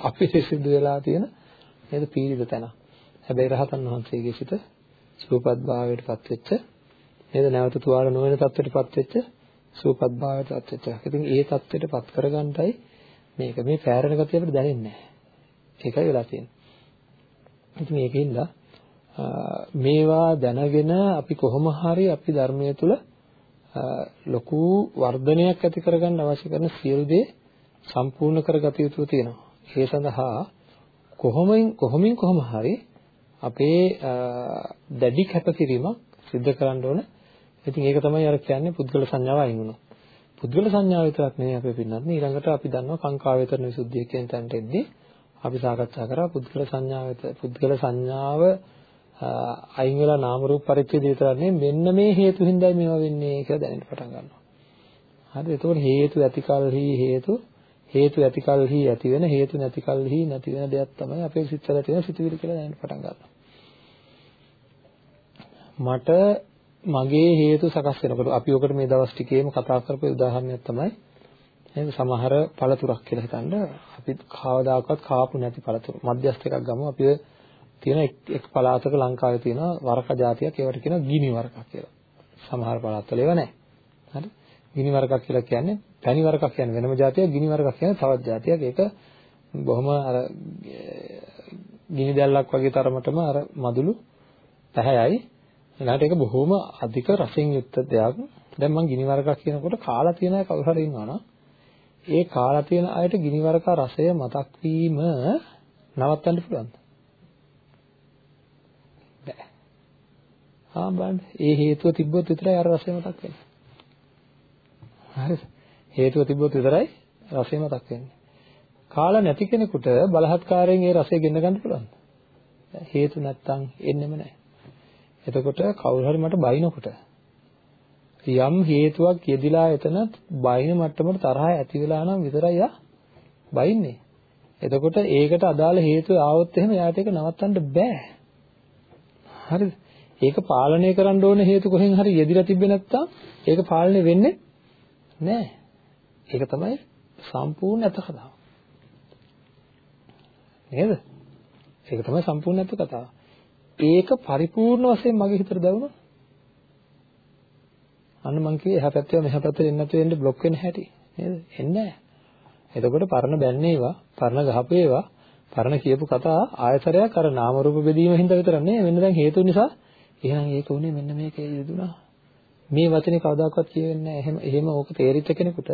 අපි සිද්ධ වෙලා තියෙන නේද? පීඩිත තැන. හැබැයි රහතන් වහන්සේගේ සිත සූපත් භාවයටපත් වෙච්ච නේද නැවත තුවාල නොවන තත්ත්වයටපත් වෙච්ච සූපත් භාවයටපත් වෙච්ච. ඉතින් ඒ තත්ත්වයටපත් කරගන්නයි මේක මේ පෑරෙන ගතිය අපිට දැනෙන්නේ නැහැ. ඒකයි වෙලා තියෙන්නේ. ඉතින් ඒකින්ද මේවා දැනගෙන අපි කොහොම හරි අපි ධර්මයේ තුල ලොකු වර්ධනයක් ඇති කරගන්න අවශ්‍ය කරන සියලු දේ සම්පූර්ණ කරගත යුතු තියෙනවා. ඒ සඳහා කොහොමින් කොහොමින් කොහොම හරි අපේ දැඩි කැපකිරීමක් සිදු කරන්න ඕන. ඉතින් ඒක තමයි අර කියන්නේ පුද්ගල සංඥාව අයින් වුණා. පුද්ගල සංඥාව විතරක් නෙවෙයි අපේ පින්නත් නේ ඊළඟට අපි දන්නවා කාංකා වේතරන විසුද්ධිය කියන තැනට එද්දී අපි සාකච්ඡා කරා පුද්ගල සංඥාව පුද්ගල සංඥාව අයින් වෙලා නාම රූප පරිච්ඡේදය විතරක් නෙමෙයි මෙන්න මේ හේතු හින්දායි මේවා වෙන්නේ කියලා දැනෙන්න පටන් ගන්නවා. හරිද? එතකොට හේතු ඇතිකල්හි හේතු හේතු ඇතිකල්හි ඇති වෙන හේතු නැතිකල්හි නැති වෙන දෙයක් තමයි අපේ සිත්වල තියෙන සිතුවිලි කියලා දැනෙන්න පටන් ගන්නවා. මට මගේ හේතු සකස් වෙනකොට අපි ඔකට මේ දවස් ටිකේම කතා කරපු උදාහරණයක් තමයි නේද සමහර පළතුරක් කියලා හිතන්න අපි කවදාකවත් කාපු නැති පළතුරු මධ්‍යස්ථ එකක් ගමු අපි තියෙන එක් පළාතක ලංකාවේ තියෙන වරක జాතියක් ඒවට කියන ගිනි වරකක් කියලා. සමහර පළාත්වල ඒව නැහැ. හරි? ගිනි වරකක් කියලා කියන්නේ පැණි වරකක් කියන්නේ වෙනම జాතියක් ගිනි වරකක් කියන්නේ තවත් జాතියක්. ඒක බොහොම අර ගිනි දැල්ලක් වගේ තරමටම අර මදුළු පැහැයයි ඊළඟට ඒක බොහොම අධික රසෙන් යුක්ත දෙයක්. දැන් මම ගිනි වරකක් කියනකොට කාලා තියෙන අය කවුරු හරි ඉන්නවනම් ඒ කාලා තියෙන අයට ගිනි වරක රසය මතක් වීම නවත්තන්න පුළුවන්ද? ආ බලන්න. ඒ හේතුව තිබ්බොත් විතරයි අර රසය මතක් වෙන්නේ. හරිද? හේතුව තිබ්බොත් විතරයි රසය මතක් වෙන්නේ. කාලා නැති කෙනෙකුට බලහත්කාරයෙන් ඒ රසය ගෙන්න ගන්න පුළුවන්ද? හේතු නැත්තම් එන්නෙම නැහැ. එතකොට කවුරු හරි මට බයිනකොට යම් හේතුවක් යෙදිලා එතන බයින මට්ටමට තරහ ඇති වෙලා නම් විතරයි යා බයින්නේ. එතකොට ඒකට අදාළ හේතුව ආවොත් එහෙම යාට ඒක නවත්තන්න බෑ. හරිද? ඒක පාලනය කරන්න ඕන හේතු කොහෙන් හරි යෙදිලා තිබ්බේ නැත්තම් ඒක පාලනය වෙන්නේ නෑ. ඒක තමයි සම්පූර්ණ ඇත්ත කතාව. නේද? ඒක තමයි සම්පූර්ණ ඇත්ත කතාව. ඒක පරිපූර්ණ වශයෙන් මගේ හිතට දැවුණා. අන්න මං කිව්වේ එහා පැත්තේ මෙහා පැත්තේ එන්න නැතුව එන්න બ્લોක් වෙන්න හැටි නේද? එන්නේ නැහැ. එතකොට පරණ බැන්නේ ඒවා, පරණ ගහපු ඒවා, පරණ කියපු කතා ආයතරයක් අර නාම රූප බෙදීම හින්දා විතර නෙවෙයි. මෙන්න දැන් හේතු නිසා එහෙනම් ඒක උනේ මෙන්න මේක යෙදුනා. මේ වචනේ කවදාකවත් කියවෙන්නේ නැහැ. එහෙම එහෙම ඕක තේරිච්ච කෙනෙකුට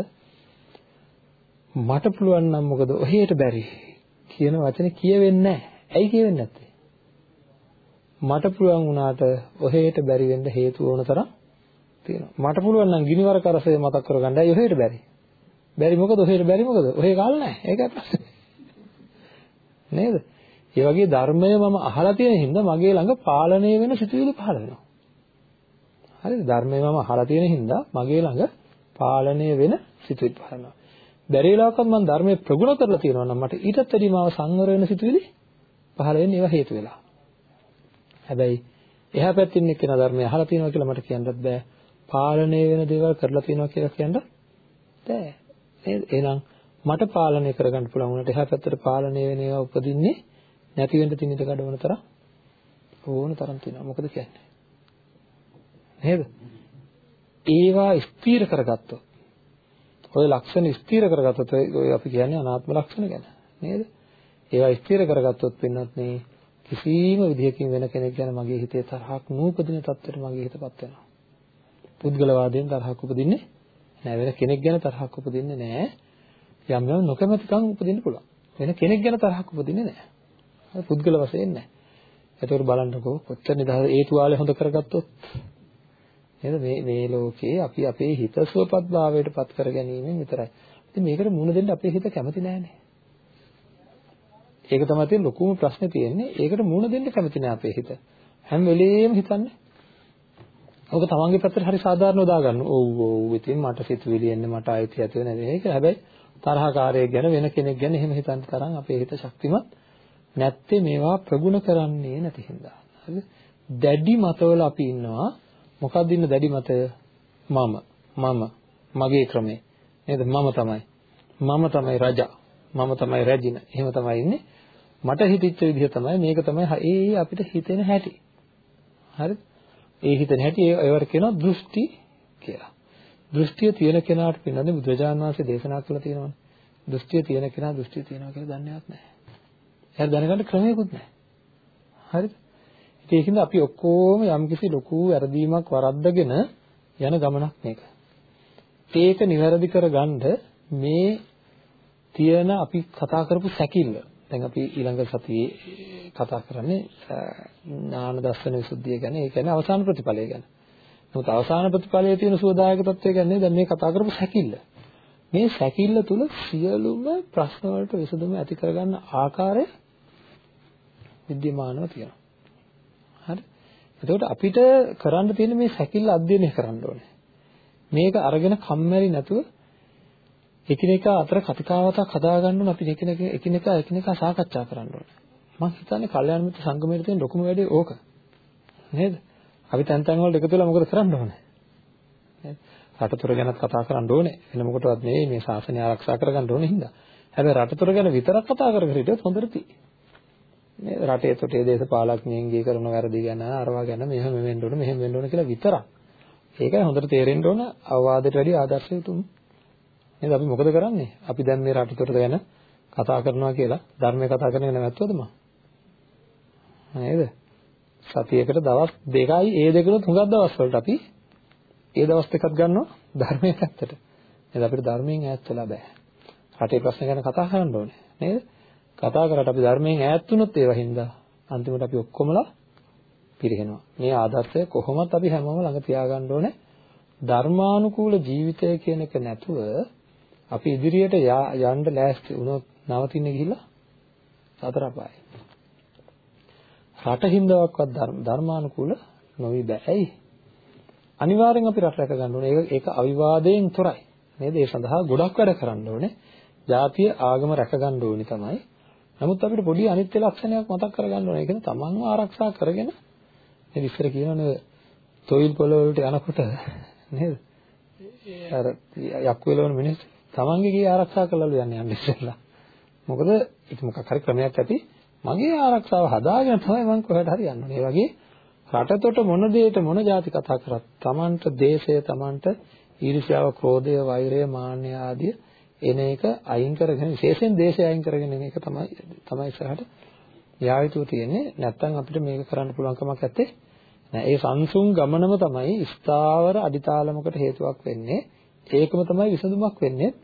මට පුළුවන් නම් මොකද ඔහෙට බැරි කියන වචනේ කියවෙන්නේ නැහැ. ඇයි කියවෙන්නේ නැත්තේ? මට පුළුවන් වුණාට ඔහෙට බැරි වෙන්න හේතු ඕන තරම් තියෙනවා. මට පුළුවන් නම් ගිනිවර කරසය මතක් කරගන්න. ඇයි ඔහෙට බැරි? බැරි මොකද? ඔහෙට බැරි මොකද? ඔහෙ කාල නැහැ. ඒකයි ප්‍රශ්නේ. නේද? ඒ වගේ ධර්මය මම අහලා තියෙන හින්දා මගේ ළඟ පාලනය වෙන සිතුවිලි පහළ වෙනවා. හරිද? ධර්මය මම අහලා තියෙන හින්දා මගේ ළඟ පාලනය වෙන සිතුවිලි පහළ වෙනවා. බැරි වෙලාවකත් මම ධර්මයේ ප්‍රගුණ කරලා තියෙනවා නම් මට ඊටත් වැඩි මාව සංවර වෙන සිතුවිලි පහළ වෙන්නේ ඒවා හේතු වෙලා. හැබැයි එහා පැත්තේ ඉන්න කෙනා ධර්මය අහලා තියෙනවා කියලා මට කියන්නත් බෑ. පාලනය වෙන දේවල් කරලා තියෙනවා කියලා කියන්න බෑ. නේද? එහෙනම් මට පාලනය කරගන්න පුළුවන් වුණාට එහා පැත්තට පාලනය වෙන ඒවා උපදින්නේ නැති වෙන්න තිනිත ගඩවන තරම් ඕන තරම් තියෙනවා. මොකද කියන්නේ? නේද? ඒවා ස්ථීර කරගත්තොත් ඔය ලක්ෂණ ස්ථීර කරගත්තොත් ඔය අපි කියන්නේ අනාත්ම ලක්ෂණ ගැන නේද? ඒවා ස්ථීර කරගත්තොත් පින්නත් මේ කිසිම විදිහකින් වෙන කෙනෙක් ගැන මගේ හිතේ තරහක් නූපදින තත්ත්වයට මගේ හිතපත් වෙනවා. පුද්ගලවාදයෙන් තරහක් උපදින්නේ නැහැ. වෙන කෙනෙක් ගැන තරහක් උපදින්නේ නැහැ. යම් යම් නොකමැතිකම් උපදින්න පුළුවන්. වෙන කෙනෙක් ගැන තරහක් උපදින්නේ නැහැ. පුද්ගල වශයෙන් නැහැ. එතකොට බලන්නකෝ කොච්චර නිදහස ඒ තුවාලේ හොඳ කරගත්තොත් නේද මේ මේ ලෝකේ අපි අපේ හිත සුවපත් භාවයට පත් කර ගැනීමෙන් විතරයි. ඉතින් මේකට මුණ දෙන්න අපේ හිත කැමති නැහැනේ. ඒක තමයි තියෙන ලොකුම ප්‍රශ්නේ තියෙන්නේ. ඒකට මුහුණ දෙන්න කැමති නෑ අපේ හිත. හැම වෙලෙම හිතන්නේ. ඕක තමන්ගේ පැත්තට හරි සාධාරණව දාගන්න. ඔව් ඔව් ඉතින් මට සිතුවිලි එන්නේ මට ආයෙත් ඇති වෙන මේක. හැබැයි තරහකාරයෙක් ගැන වෙන කෙනෙක් ගැන එහෙම හිතන්න තරම් අපේ හිත ශක්තිමත් නැත්තේ මේවා ප්‍රගුණ කරන්නේ නැති හින්දා. හරිද? දැඩි මතවල අපි ඉන්නවා. මොකක්ද ඉන්න දැඩි මතය? මම මම මගේ ක්‍රමේ. නේද? මම තමයි. මම තමයි රජා. මම තමයි රැජින. එහෙම තමයි ඉන්නේ. මට හිතෙච්ච විදිහ තමයි මේක තමයි ඒ අපිට හිතෙන හැටි. හරිද? ඒ හිතෙන හැටි ඒවට කියනවා දෘෂ්ටි කියලා. දෘෂ්ටිය තියෙන කෙනාට පින්නන්නේ බුදුරජාණන් වහන්සේ දේශනා කළා තියෙනවානේ. දෘෂ්ටිය තියෙන කෙනා දෘෂ්ටිය තියෙනවා කියලා දන්නේවත් නැහැ. එයාට දැනගන්න ක්‍රමයක්වත් නැහැ. හරිද? ඉතින් ඒකින්ද අපි ඔක්කොම යම්කිසි ලොකු වැරදීමක් වරද්දගෙන යන ගමනක් මේක. ඒක නිවැරදි කරගන්න මේ තියෙන අපි කතා කරපු සැකිල්ල දැන් අපි ඊළඟ සතියේ කතා කරන්නේ ඥාන දර්ශන විසුද්ධිය ගැන ඒ කියන්නේ අවසාන ප්‍රතිඵලය ගැන. නමුත් අවසාන ප්‍රතිඵලයේ තියෙන සුවදායක තත්වය ගැන දැන් මේ කතා කරපු සැකිල්ල. මේ සැකිල්ල තුල සියලුම ප්‍රශ්න වලට විසඳුම ඇති කරගන්න ආකාරය විද්‍යමානව තියෙනවා. හරි? එතකොට අපිට කරන්න තියෙන මේ සැකිල්ල අධ්‍යයනය කරන්න ඕනේ. මේක අරගෙන කම්මැලි නැතුව එකිනෙකා අතර කතිකාවතක් හදාගන්න ඕන අපි එකිනෙක එකිනෙකා එකිනෙකා සාකච්ඡා කරන්න ඕනේ. මම හිතන්නේ කල්යාණ මිත්‍ර සංගමයේ තියෙන ලොකුම වැඩේ ඕක. නේද? අපි තැන් තැන් වලට එකතු වෙලා මොකද කරන්න ඕනේ? නේද? රටතොර ගැනත් කතා කරන්න ඕනේ. වෙන මොකටවත් නෙවෙයි මේ ශාසනය ආරක්ෂා කරගන්න ඕනේ හින්දා. හැබැයි රටතොර ගැන විතරක් කතා කර කර හිටියොත් හොඳට තියෙයි. නේද? රටේ තොටේ දේශපාලඥයන්ගේ කරන වැරදි ගැන අරවා ගැන මෙහෙම වෙන්න ඕන මෙහෙම වෙන්න ඕන කියලා විතරක්. ඒකයි හොඳට තේරෙන්න ඕන අවවාදයට වැඩි ආදර්ශය තුමු. නේද අපි මොකද කරන්නේ? අපි දැන් මේ රටතොට ගැන කතා කරනවා කියලා ධර්මයේ කතා කරන එක නැවැත්වද මම? නේද? සතියකට දවස් දෙකයි ඒ දෙකනොත් හුඟක් දවස් වලට අපි ඒ දවස් දෙකක් ගන්නවා ධර්මයේ පැත්තට. නේද අපිට ධර්මයෙන් ඈත් වෙලා බෑ. රටේ ප්‍රශ්න ගැන කතා කරන්න ඕනේ. නේද? කතා කරලා අපි ධර්මයෙන් ඈත් වුණොත් ඒවා හින්දා අන්තිමට අපි ඔක්කොමලා පිරිහෙනවා. මේ ආදර්ශය කොහොමත් අපි හැමෝම ළඟ තියාගන්න ඕනේ. ධර්මානුකූල ජීවිතය කියන එක නැතුව අපි ඉදිරියට යන්න ලෑස්ති වුණොත් නවතින්න ගිහිල්ලා සතර අපායයි. රට හින්දාවක්වත් ධර්මානුකූල නොවි බෑ. ඇයි? අනිවාර්යෙන් අපි රට රැක ගන්න ඕනේ. ඒක ඒක අවිවාදයෙන් තොරයි. නේද? ඒ සඳහා ගොඩක් වැඩ කරන්න ඕනේ. ජාතිය ආගම රැක ගන්න ඕනි තමයි. නමුත් අපිට පොඩි අනිත්‍ය ලක්ෂණයක් මතක් කරගන්න ඕනේ. ඒ කියන්නේ තමන්ව ආරක්ෂා කරගෙන මේ විස්තර කියනවනේ තොইল පොළ වලට යනකොට නේද? අර යක්කු වෙලවන මිනිස්සු තමන්ගේ ගේ ආරක්ෂා කරලාලු යන්නේ යන්නේ ඉස්සෙල්ලා. මොකද ඒක මොකක් හරි ක්‍රමයක් ඇති මගේ ආරක්ෂාව හදාගෙන තමයි මම කොහෙට හරි යන්න ඕනේ. ඒ වගේ රටතොට මොන දෙයට මොන જાති කතා කරත් තමන්ට දේශය තමන්ට ඊර්ෂ්‍යාව, ක්‍රෝධය, වෛරය, මාන්නය ආදී එන එක අයින් කරගෙන විශේෂයෙන් දේශය අයින් කරගෙන එන එක තමයි තමයි ඉස්සරහට යායුතු තියෙන්නේ. නැත්තම් අපිට මේක කරන්න පුළුවන් කමක් නැත්තේ. නෑ ඒ සංසුන් ගමනම තමයි ස්ථාවර අදිතාලමකට හේතුවක් වෙන්නේ. ඒකම තමයි විසඳුමක් වෙන්නේ.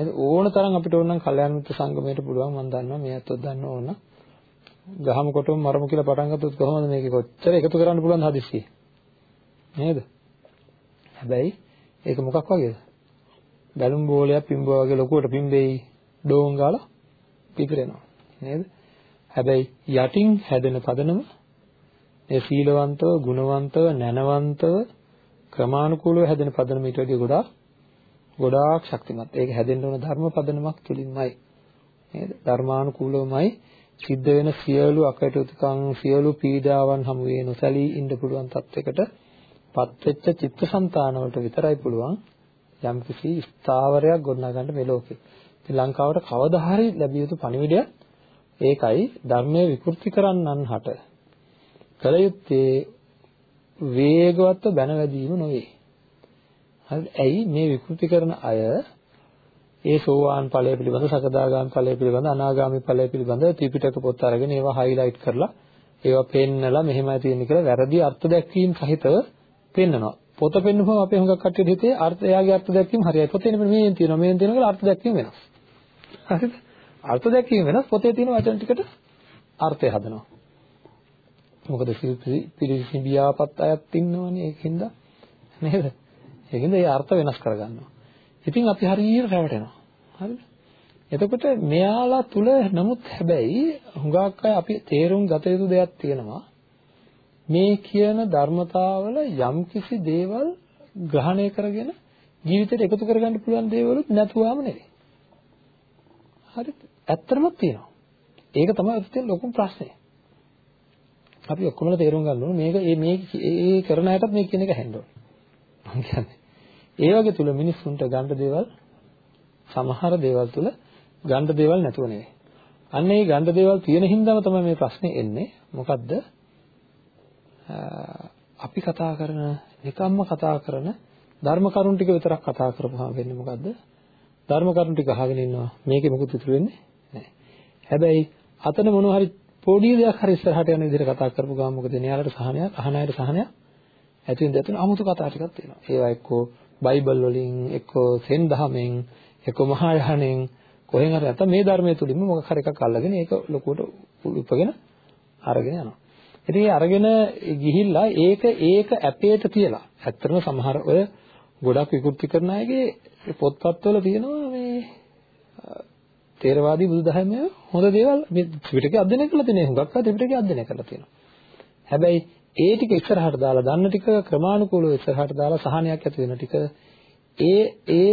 නේද? ඕන තරම් අපිට ඕන නම් කල්යාණ මිත්‍ර සංගමයට පුළුවන් මම දන්නවා මේ අතොත් දන්න ඕන. ගහම කොටම මරමු කියලා පටන් ගත්තොත් කොහොමද මේක කොච්චර එකතු කරන්න පුළුවන් හදිස්සියේ. නේද? හැබැයි ඒක මොකක් වගේද? බැලුම් බෝලයක් පිම්බුවා වගේ ලොකුවට පිම්බෙයි ඩෝන් ගාලා පිපිරෙනවා. නේද? හැබැයි යටින් හැදෙන පදනම ඒ සීලවන්තව, ගුණවන්තව, නැනවන්තව ක්‍රමානුකූලව හැදෙන පදනම ඊට වඩා ගොඩාක් ගොඩාක් ශක්තිමත්. ඒක හැදෙන්න ඕන ධර්ම පදනමක් තුලින්මයි. නේද? ධර්මානුකූලවමයි සිද්ධ වෙන සියලු අකටයුතුකම්, සියලු පීඩාවන් හමුවේ නොසැලී ඉන්න පුළුවන් තත්යකට පත්වෙච්ච චිත්තසංතාන වලට විතරයි පුළුවන් යම්කිසි ස්ථාවරයක් ගොඩනගන්න මේ ලෝකේ. ඉතින් ලංකාවට කවදා හරි ලැබිය යුතු පණිවිඩය ඒකයි ධර්මයේ විකෘති කරන්නන් හට කල යුත්තේ වේගවත්ව බැනවැදීම නොවේ. හරි ඇයි මේ විකෘති කරන අය ඒ සෝවාන් ඵලය පිළිබඳ සකදාගාමී ඵලය පිළිබඳ අනාගාමී ඵලය පිළිබඳ ත්‍රිපිටක පොත් අරගෙන ඒවා හයිලයිට් කරලා ඒවා පෙන්නලා මෙහෙමයි තියෙන්නේ කියලා වැරදි අර්ථ දැක්වීම සහිතව පෙන්නනවා. පොත පෙන්නපුවම අපේ හුඟක් කට්ටියට හිතේ අර්ථ එයාගේ අර්ථ දැක්වීම හරියයි. පොතේ නෙමෙයි මේෙන් තියෙනවා. මේෙන් තියෙනවා කියලා අර්ථ දැක්වීම වෙනස්. හරිද? අර්ථ දැක්වීම වෙනස්. පොතේ තියෙන වචන ටිකට අර්ථය හදනවා. මොකද පිළිසිඹියාපත් අයත් ඉන්නවනේ ඒකින්ද නේද? ඒකින්ද ඒ අර්ථ වෙනස් කරගන්නවා. ඉතින් අපි හරියට රැවටෙනවා. හරිද? එතකොට මෙයාලා තුල නමුත් හැබැයි හුඟක් අය අපි තේරුම් ගත යුතු දෙයක් තියෙනවා. මේ කියන ධර්මතාවල යම්කිසි දේවල් ග්‍රහණය කරගෙන ජීවිතයට එකතු කරගන්න පුළුවන් දේවලුත් නැතුවම නෙවෙයි. හරිද? ඇත්තටම තියෙනවා. ඒක තමයි අතින් ලොකුම ප්‍රශ්නේ. අපි ඔක්කොමලා තේරුම් ගන්න ඕනේ මේක මේ මේ ඒ කරන අයටත් මේ කියන එක ඇහෙන්න ඕනේ. මම කියන්නේ. ඒ වගේ තුල මිනිස්සුන්ට ගන්න දේවල් සමහර දේවල් තුල ගන්න දේවල් නැතුව නෙවෙයි. අන්න ඒ ගන්න දේවල් තියෙන හින්දාම තමයි මේ ප්‍රශ්නේ එන්නේ. මොකද්ද? අපි කතා කරන නිකම්ම කතා කරන ධර්ම කරුණු ටික විතරක් කතා කරපුවාම වෙන්නේ මොකද්ද? ධර්ම කරුණු ටික අහගෙන ඉන්නවා. මේකේ මොකුත් ඉතුරු වෙන්නේ නැහැ. හැබැයි අතන මොනවා හරි පොඩි දෙයක් හරි ඉස්සරහට යන විදිහට කතා කරපු ගමන් මොකද වෙන්නේ? යාලට සහනයක්, අහන අයට සහනයක් ඇති වෙන දෙතුන 아무තු කතා ටිකක් තියෙනවා. ඒවා එක්කෝ බයිබල් වලින්, එක්කෝ සෙන් දහමෙන්, එක්කෝ මහායානෙන් කොහෙන් හරි නැත්නම් මේ ධර්මයේ තුලින්ම මොකක් හරි එකක් අල්ලගෙන ඒක ලොකුවට උපගෙන අරගෙන යනවා. ඉතින් ඒ අරගෙන ගිහිල්ලා ඒක ඒක ඇපේට තියලා ඇත්තටම සමහර ඔය ගොඩක් විකෘති කරන අයගේ පොත්පත්වල තියෙනවා මේ තේරවාදී බුදුදහමේ හොඳ දේවල් මේ ත්‍රිපිටකය අධ්‍යයනය කරලා තියෙන හුඟක් අය ත්‍රිපිටකය අධ්‍යයනය කරලා තියෙනවා. හැබැයි ඒ ටික ඉස්සරහට දාලා දන්න ටික ක්‍රමානුකූලව ඉස්සරහට දාලා සහනයක් ඇති වෙන ටික ඒ ඒ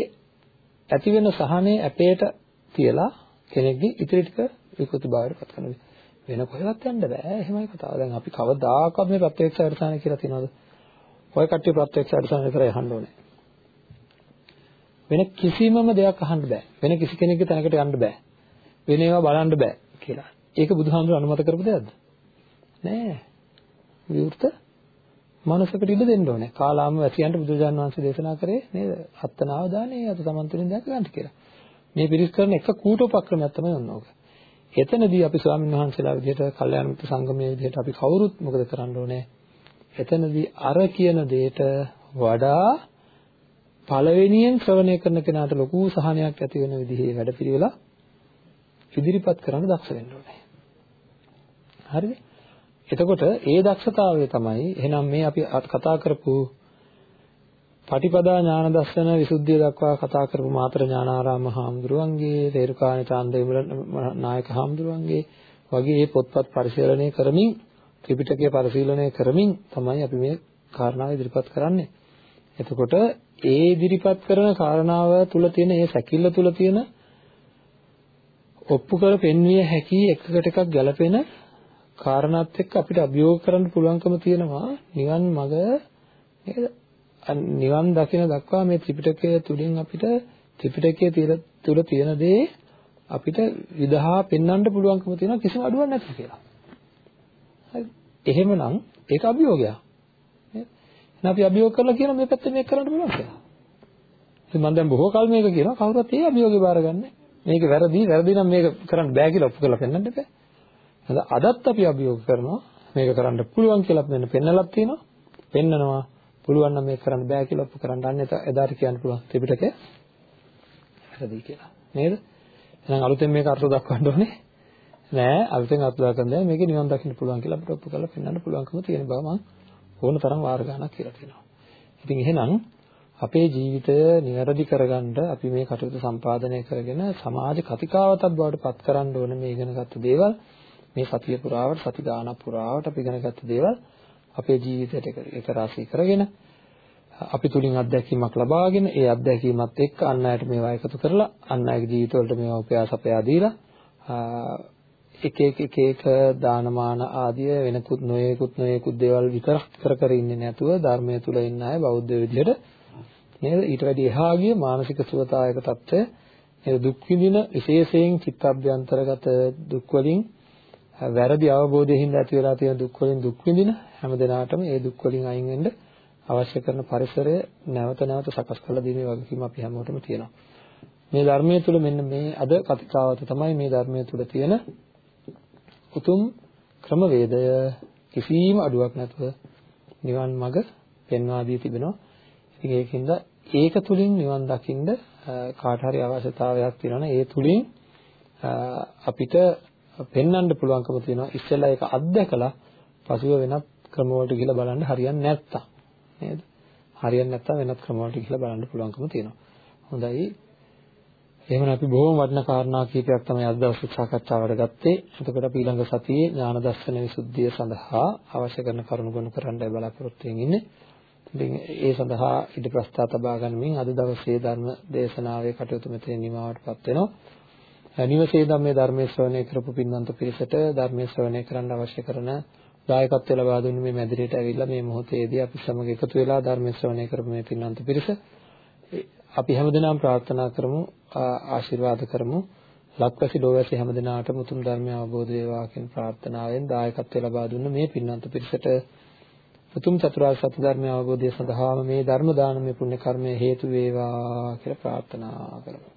ඇති වෙන සහනේ අපේට තියලා කෙනෙක්ගේ ඉතිරි ටික විකෘති භාවයට පත් කරනවා. වෙන කොහෙවත් යන්න බෑ. එහෙමයි කතාව. දැන් අපි කවදාකවත් මේ ප්‍රත්‍යක්ෂ අර්ථාන කියලා තියනවද? ඔය කට්ටිය ප්‍රත්‍යක්ෂ අර්ථාන විතරයි අහන්න ඕනේ. වෙන කිසිමම දෙයක් අහන්න බෑ. වෙන කිසි කෙනෙක්ගේ තැනකට යන්න බෑ. වෙන ඒවා බලන්න බෑ කියලා. ඒක බුදුහාමුදුර අනුමත කරපු දෙයක්ද? නෑ. විවෘත මනසකට ඉඩ දෙන්න ඕනේ. කාලාම වැසියන්ට බුදුජාන් වහන්සේ දේශනා කරේ නේද? අත්තනාව දානේ අත සමන්තුලින් දැක ගන්න කියලා. මේ පිරිස් කරන එක කූටෝපක්‍රමයක් තමයි ඔන්නෝක. එතනදී අපි ස්වාමීන් වහන්සේලා විදිහට කල්යාණ මිත්‍ර සංගමයේ විදිහට අපි කවුරුත් මොකද කරන්න ඕනේ? එතනදී අර කියන දෙයට වඩා පළවෙනියෙන් ශ්‍රවණය කරන කෙනාට ලොකු සහනයක් ඇති වෙන විදිහේ වැඩපිළිවෙල ඉදිරිපත් කරන්න දක්ෂ වෙන්න ඕනේ. හරිද? එතකොට ඒ දක්ෂතාවය තමයි එහෙනම් මේ අපි කතා කරපු පටිපදා ඥාන දර්ශන විසුද්ධිය දක්වා කතා කරපු මාතර ඥානාරාම හාමුදුරුවන්ගේ තේරුකාණී චාන්දවිමල නායක හාමුදුරුවන්ගේ වගේ මේ පොත්පත් පරිශීලනය කරමින් ත්‍රිපිටකය පරිශීලනය කරමින් තමයි අපි මේ කාරණාව ඉදිරිපත් කරන්නේ. එතකොට ඒ ඉදිරිපත් කරන කාරණාව තුල තියෙන ඒ සැකිල්ල තුල තියෙන ඔප්පු කර පෙන්විය හැකි එකකට එකක් ගැලපෙන කාරණාත් එක්ක අපිට අභියෝග කරන්න පුළුවන්කම තියෙනවා නිවන් මඟ නේද නිවන් දකින දක්වා මේ ත්‍රිපිටකය තුලින් අපිට ත්‍රිපිටකයේ තුල තියෙන දේ අපිට විදහා පෙන්වන්න පුළුවන්කම තියෙනවා කිසිම අඩුවක් නැති කියලා. හරි. එහෙමනම් ඒක අභියෝගයක්. නේද? එහෙනම් අපි අභියෝග කරලා කියන මේ පැත්තේ මේක කරන්න පුළුවන් කියලා. ඉතින් මම දැන් බොහෝ කල් මේක කියනවා කවුරුත් ඒ අභියෝගේ බාරගන්නේ. මේක වැරදි වැරදි නම් මේක කරන්න බෑ කියලා ඔප්පු කරලා පෙන්වන්න බෑ. හරි අදත් අපි අභියෝග කරනවා මේක කරන්න පුළුවන් කියලා මෙන්න පෙන්නලක් තියෙනවා. පෙන්නනවා පුළුවන් නම් මේක කරන්න බෑ කියලා ඔප්පු කරන්න අන්න එදාට කියන්න පුළුවන් ත්‍රිපිටකය වැරදි කියලා. නේද? එහෙනම් අලුතෙන් මේක අර්ථ දක්වන්න ඕනේ නෑ අලුතෙන් අර්ථ දක්වන්න බෑ මේකේ නිවන් දකින්න පුළුවන් කියලා අපිට ඔප්පු කරලා පෙන්වන්න පුළුවන්කම තියෙන බව මම ඕන තරම් වාර ගණක් කියලා තියෙනවා. ඉතින් එහෙනම් අපේ ජීවිතය નિවැරදි කරගන්න අපි මේ කටයුතු සම්පාදනය කරගෙන සමාජ කතිකාවතක් බවට පත් කරන්න ඕන මේ ඉගෙනගත්තු දේවල් මේ සතිය පුරාවට සති ගානක් පුරාවට අපි ඉගෙනගත්ත දේවල් අපේ ජීවිතයට එක රාශී කරගෙන අපි තුලින් අත්දැකීමක් ලබාගෙන ඒ අත්දැකීමත් එක්ක අන් අයට මේවා එකතු කරලා අන් අයගේ ජීවිතවලට මේවා උපයාස අපයා දීලා එක එක එක එක දානමාන ආදී වෙනකුත් නොයෙකුත් නොයෙකුත් දේවල් විතරක් කර කර ඉන්නේ නැතුව ධර්මයේ තුල ඉන්න අය බෞද්ධ විදිහට නේද? ඊට වැඩි එහා ගිය මානසික සුවතාවයක தත්ත්වය නේද? දුක් විඳින විශේෂයෙන් චිත්තඅභ්‍යන්තරගත දුක් වලින් වැරදි අවබෝධයෙන් ඇති වෙලා තියෙන දුක් වලින් දුක් විඳින හැම දිනාටම ඒ දුක් වලින් අයින් වෙන්න අවශ්‍ය කරන පරිසරය නැවත නැවත සකස් කරලා දීමේ වගකීම අපි හැමෝටම තියෙනවා. මේ ධර්මයේ තුල මෙන්න මේ අද කතිකාවත තමයි මේ ධර්මයේ තුල තියෙන උතුම් ක්‍රමවේදය කිසිම අඩුවක් නැතුව නිවන් මඟ පෙන්වා දී තිබෙනවා. ඉතින් ඒකින්ද ඒක තුලින් නිවන් දකින්න කාට හරි අවශ්‍යතාවයක් තියෙනවා ඒ තුලින් අපිට පෙන්වන්න පුළුවන්කම තියෙනවා ඉස්සෙල්ලා ඒක අත්දැකලා පසුව වෙනත් ක්‍රම වලට ගිහලා බලන්න හරියන්නේ නැත්තම් නේද? හරියන්නේ නැත්තම් වෙනත් ක්‍රම වලට ගිහලා බලන්න පුළුවන්කම තියෙනවා. හොඳයි. එහෙනම් අපි බොහොම වටිනා කාරණා කීපයක් තමයි අද දවසේ සාකච්ඡාවට ගත්තේ. එතකොට අපි ඊළඟ සතියේ ඥාන දර්ශන විසුද්ධිය සඳහා අවශ්‍ය කරන කරුණු ගොනු කරන්නයි බලාපොරොත්තු වෙන්නේ. ඉතින් ඒ සඳහා ඉද ප්‍රස්තාව තබා ගනිමින් අද දවසේ ධර්ම දේශනාවේ කටයුතු මෙතන නිමවටපත් වෙනවා. නිවසේ ධම්මේ ධර්මයේ ශ්‍රවණය කරපු පින්වන්ත පිරිසට ධර්මයේ ශ්‍රවණය කරන්න අවශ්‍ය කරන දායකත්වය ලබා දුන්නේ මේ මැදිරියට ඇවිල්ලා මේ මොහොතේදී අපි සමග එකතු වෙලා ධර්ම ශ්‍රවණය කරපු මේ පින්වන්ත පිරිස අපි හැමදෙනාම ප්‍රාර්ථනා කරමු ආශිර්වාද කරමු ලක්වැසි ලෝවැසි හැමදෙනාටම උතුම් ධර්මය අවබෝධ වේවා කියන ප්‍රාර්ථනාවෙන් දායකත්වය ලබා දුන්න මේ පින්වන්ත පිරිසට උතුම් චතුරාර්ය සත්‍ය ධර්මය අවබෝධය සඳහාම මේ ධර්ම දානමය පුණ්‍ය කර්මය හේතු වේවා කියලා ප්‍රාර්ථනා කරමු.